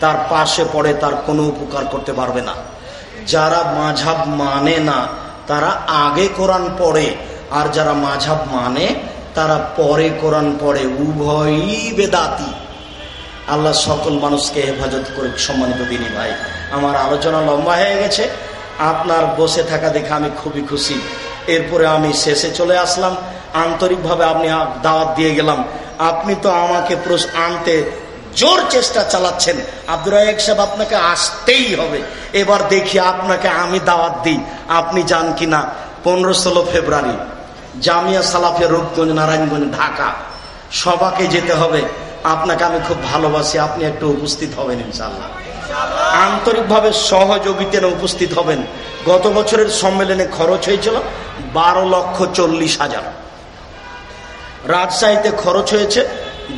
তার পাশে পড়ে তার কোনো উপকার করতে পারবে না। যারা মাঝাব মানে না, তারা আগে কোরআন পড়ে, আর যারা মাঝাব মানে তারা পরে কোরআন পড়ে। উভয়ই বেদাতি। আল্লাহ সকল মানুষকে হেফাজত করে সম্মানিত দিনী ভাই। আমার আলোচনা লম্বা হয়ে গেছে। আপনার বসে থাকা দেখে আমি খুবই খুশি। এরপরে আমি শেষে চলে আসলাম। আন্তরিকভাবে আপনি দাওয়াত দিয়ে গেলাম। আপনি তো আমাকে আনতে জোর চেষ্টা চালাচ্ছেন। আব্দুর রাজাক সাহেব, আপনাকে আসতেই হবে। এবার দেখি আপনাকে আমি দাওয়াত দিই। আপনি যান কিনা? পনেরো ষোলো ফেব্রুয়ারি, জামিয়া সালাফিয়া রূপগঞ্জ, নারায়ণগঞ্জ, ঢাকা। সবাকে যেতে হবে। আপনাকে আমি খুব ভালোবাসি। আপনি একটু উপস্থিত হবেন ইনশাল্লাহ আন্তরিকভাবে সহযোগিতায় উপস্থিত হবেন। গত বছরের সম্মেলনে খরচ হয়েছিল বারো লক্ষ চল্লিশ হাজার। রাজশাহীতে খরচ হয়েছে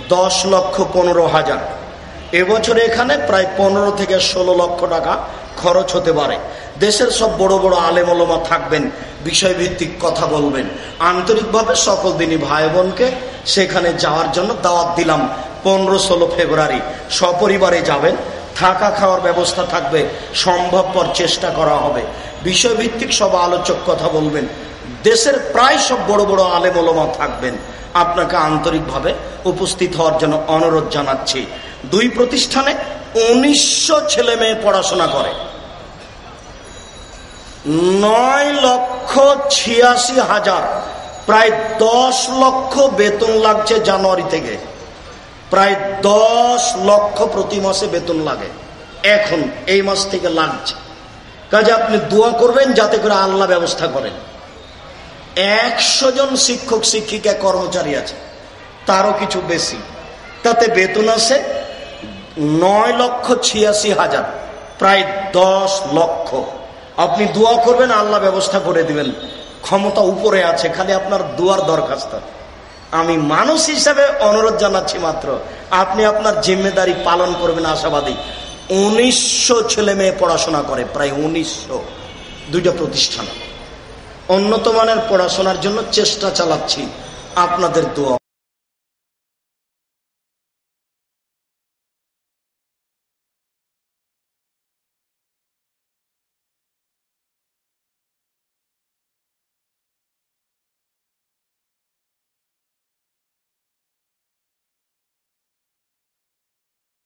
দশ লক্ষ পনেরো হাজার। এবছর এখানে প্রায় পনেরো থেকে ষোলো লক্ষ টাকা খরচ হতে পারে। দেশের সব বড় বড় আলেমলমা থাকবেন, বিষয়ভিত্তিক কথা বলবেন। আন্তরিকভাবে সকল দিনই ভাই বোনকে সেখানে যাওয়ার জন্য দাওয়াত দিলাম পনেরো ষোলো ফেব্রুয়ারি। সপরিবারে যাবেন, থাকা খাওয়ার ব্যবস্থা থাকবে, সম্ভবপর চেষ্টা করা হবে। বিষয়ভিত্তিক সব আলোচক কথা বলবেন দেশের প্রায় সব বড় বড় আলেমলমা থাকবেন। আপনাকে আন্তরিকভাবে উপস্থিত হওয়ার জন্য অনুরোধ জানাচ্ছি। দুই প্রতিষ্ঠানে উনিশশো ছেলে মেয়ে পড়াশোনা করে। নয় লক্ষ ছিয়াশি হাজার, প্রায় দশ লক্ষ বেতন লাগছে জানুয়ারি থেকে। প্রায় দশ লক্ষ প্রতি মাসে বেতন লাগে। এখন, এই মাস থেকে লাগছে। কাজে আপনি দোয়া করবেন যাতে করে আল্লাহ ব্যবস্থা করেন। একশো জন শিক্ষক, শিক্ষিকা, কর্মচারী আছে। তারও কিছু বেশি। তাতে বেতন আছে নয় লক্ষ ছিয়াশি হাজার, প্রায় দশ লক্ষ। আপনি দোয়া করবেন, আল্লাহ ব্যবস্থা করে দিবেন। ক্ষমতা উপরে আছে, খালি আপনার দুয়ার দরখাস্ত। আমি মানুষ হিসাবে অনুরোধ জানাচ্ছি মাত্র, আপনি আপনার জিম্মেদারি পালন করবেন আশাবাদী। উনিশশো ছেলে মেয়ে পড়াশোনা করে, প্রায় উনিশশো। দুইটা প্রতিষ্ঠান। উন্নত মানের পড়াশোনার জন্য চেষ্টা চালাচ্ছি। আপনাদের দোয়া।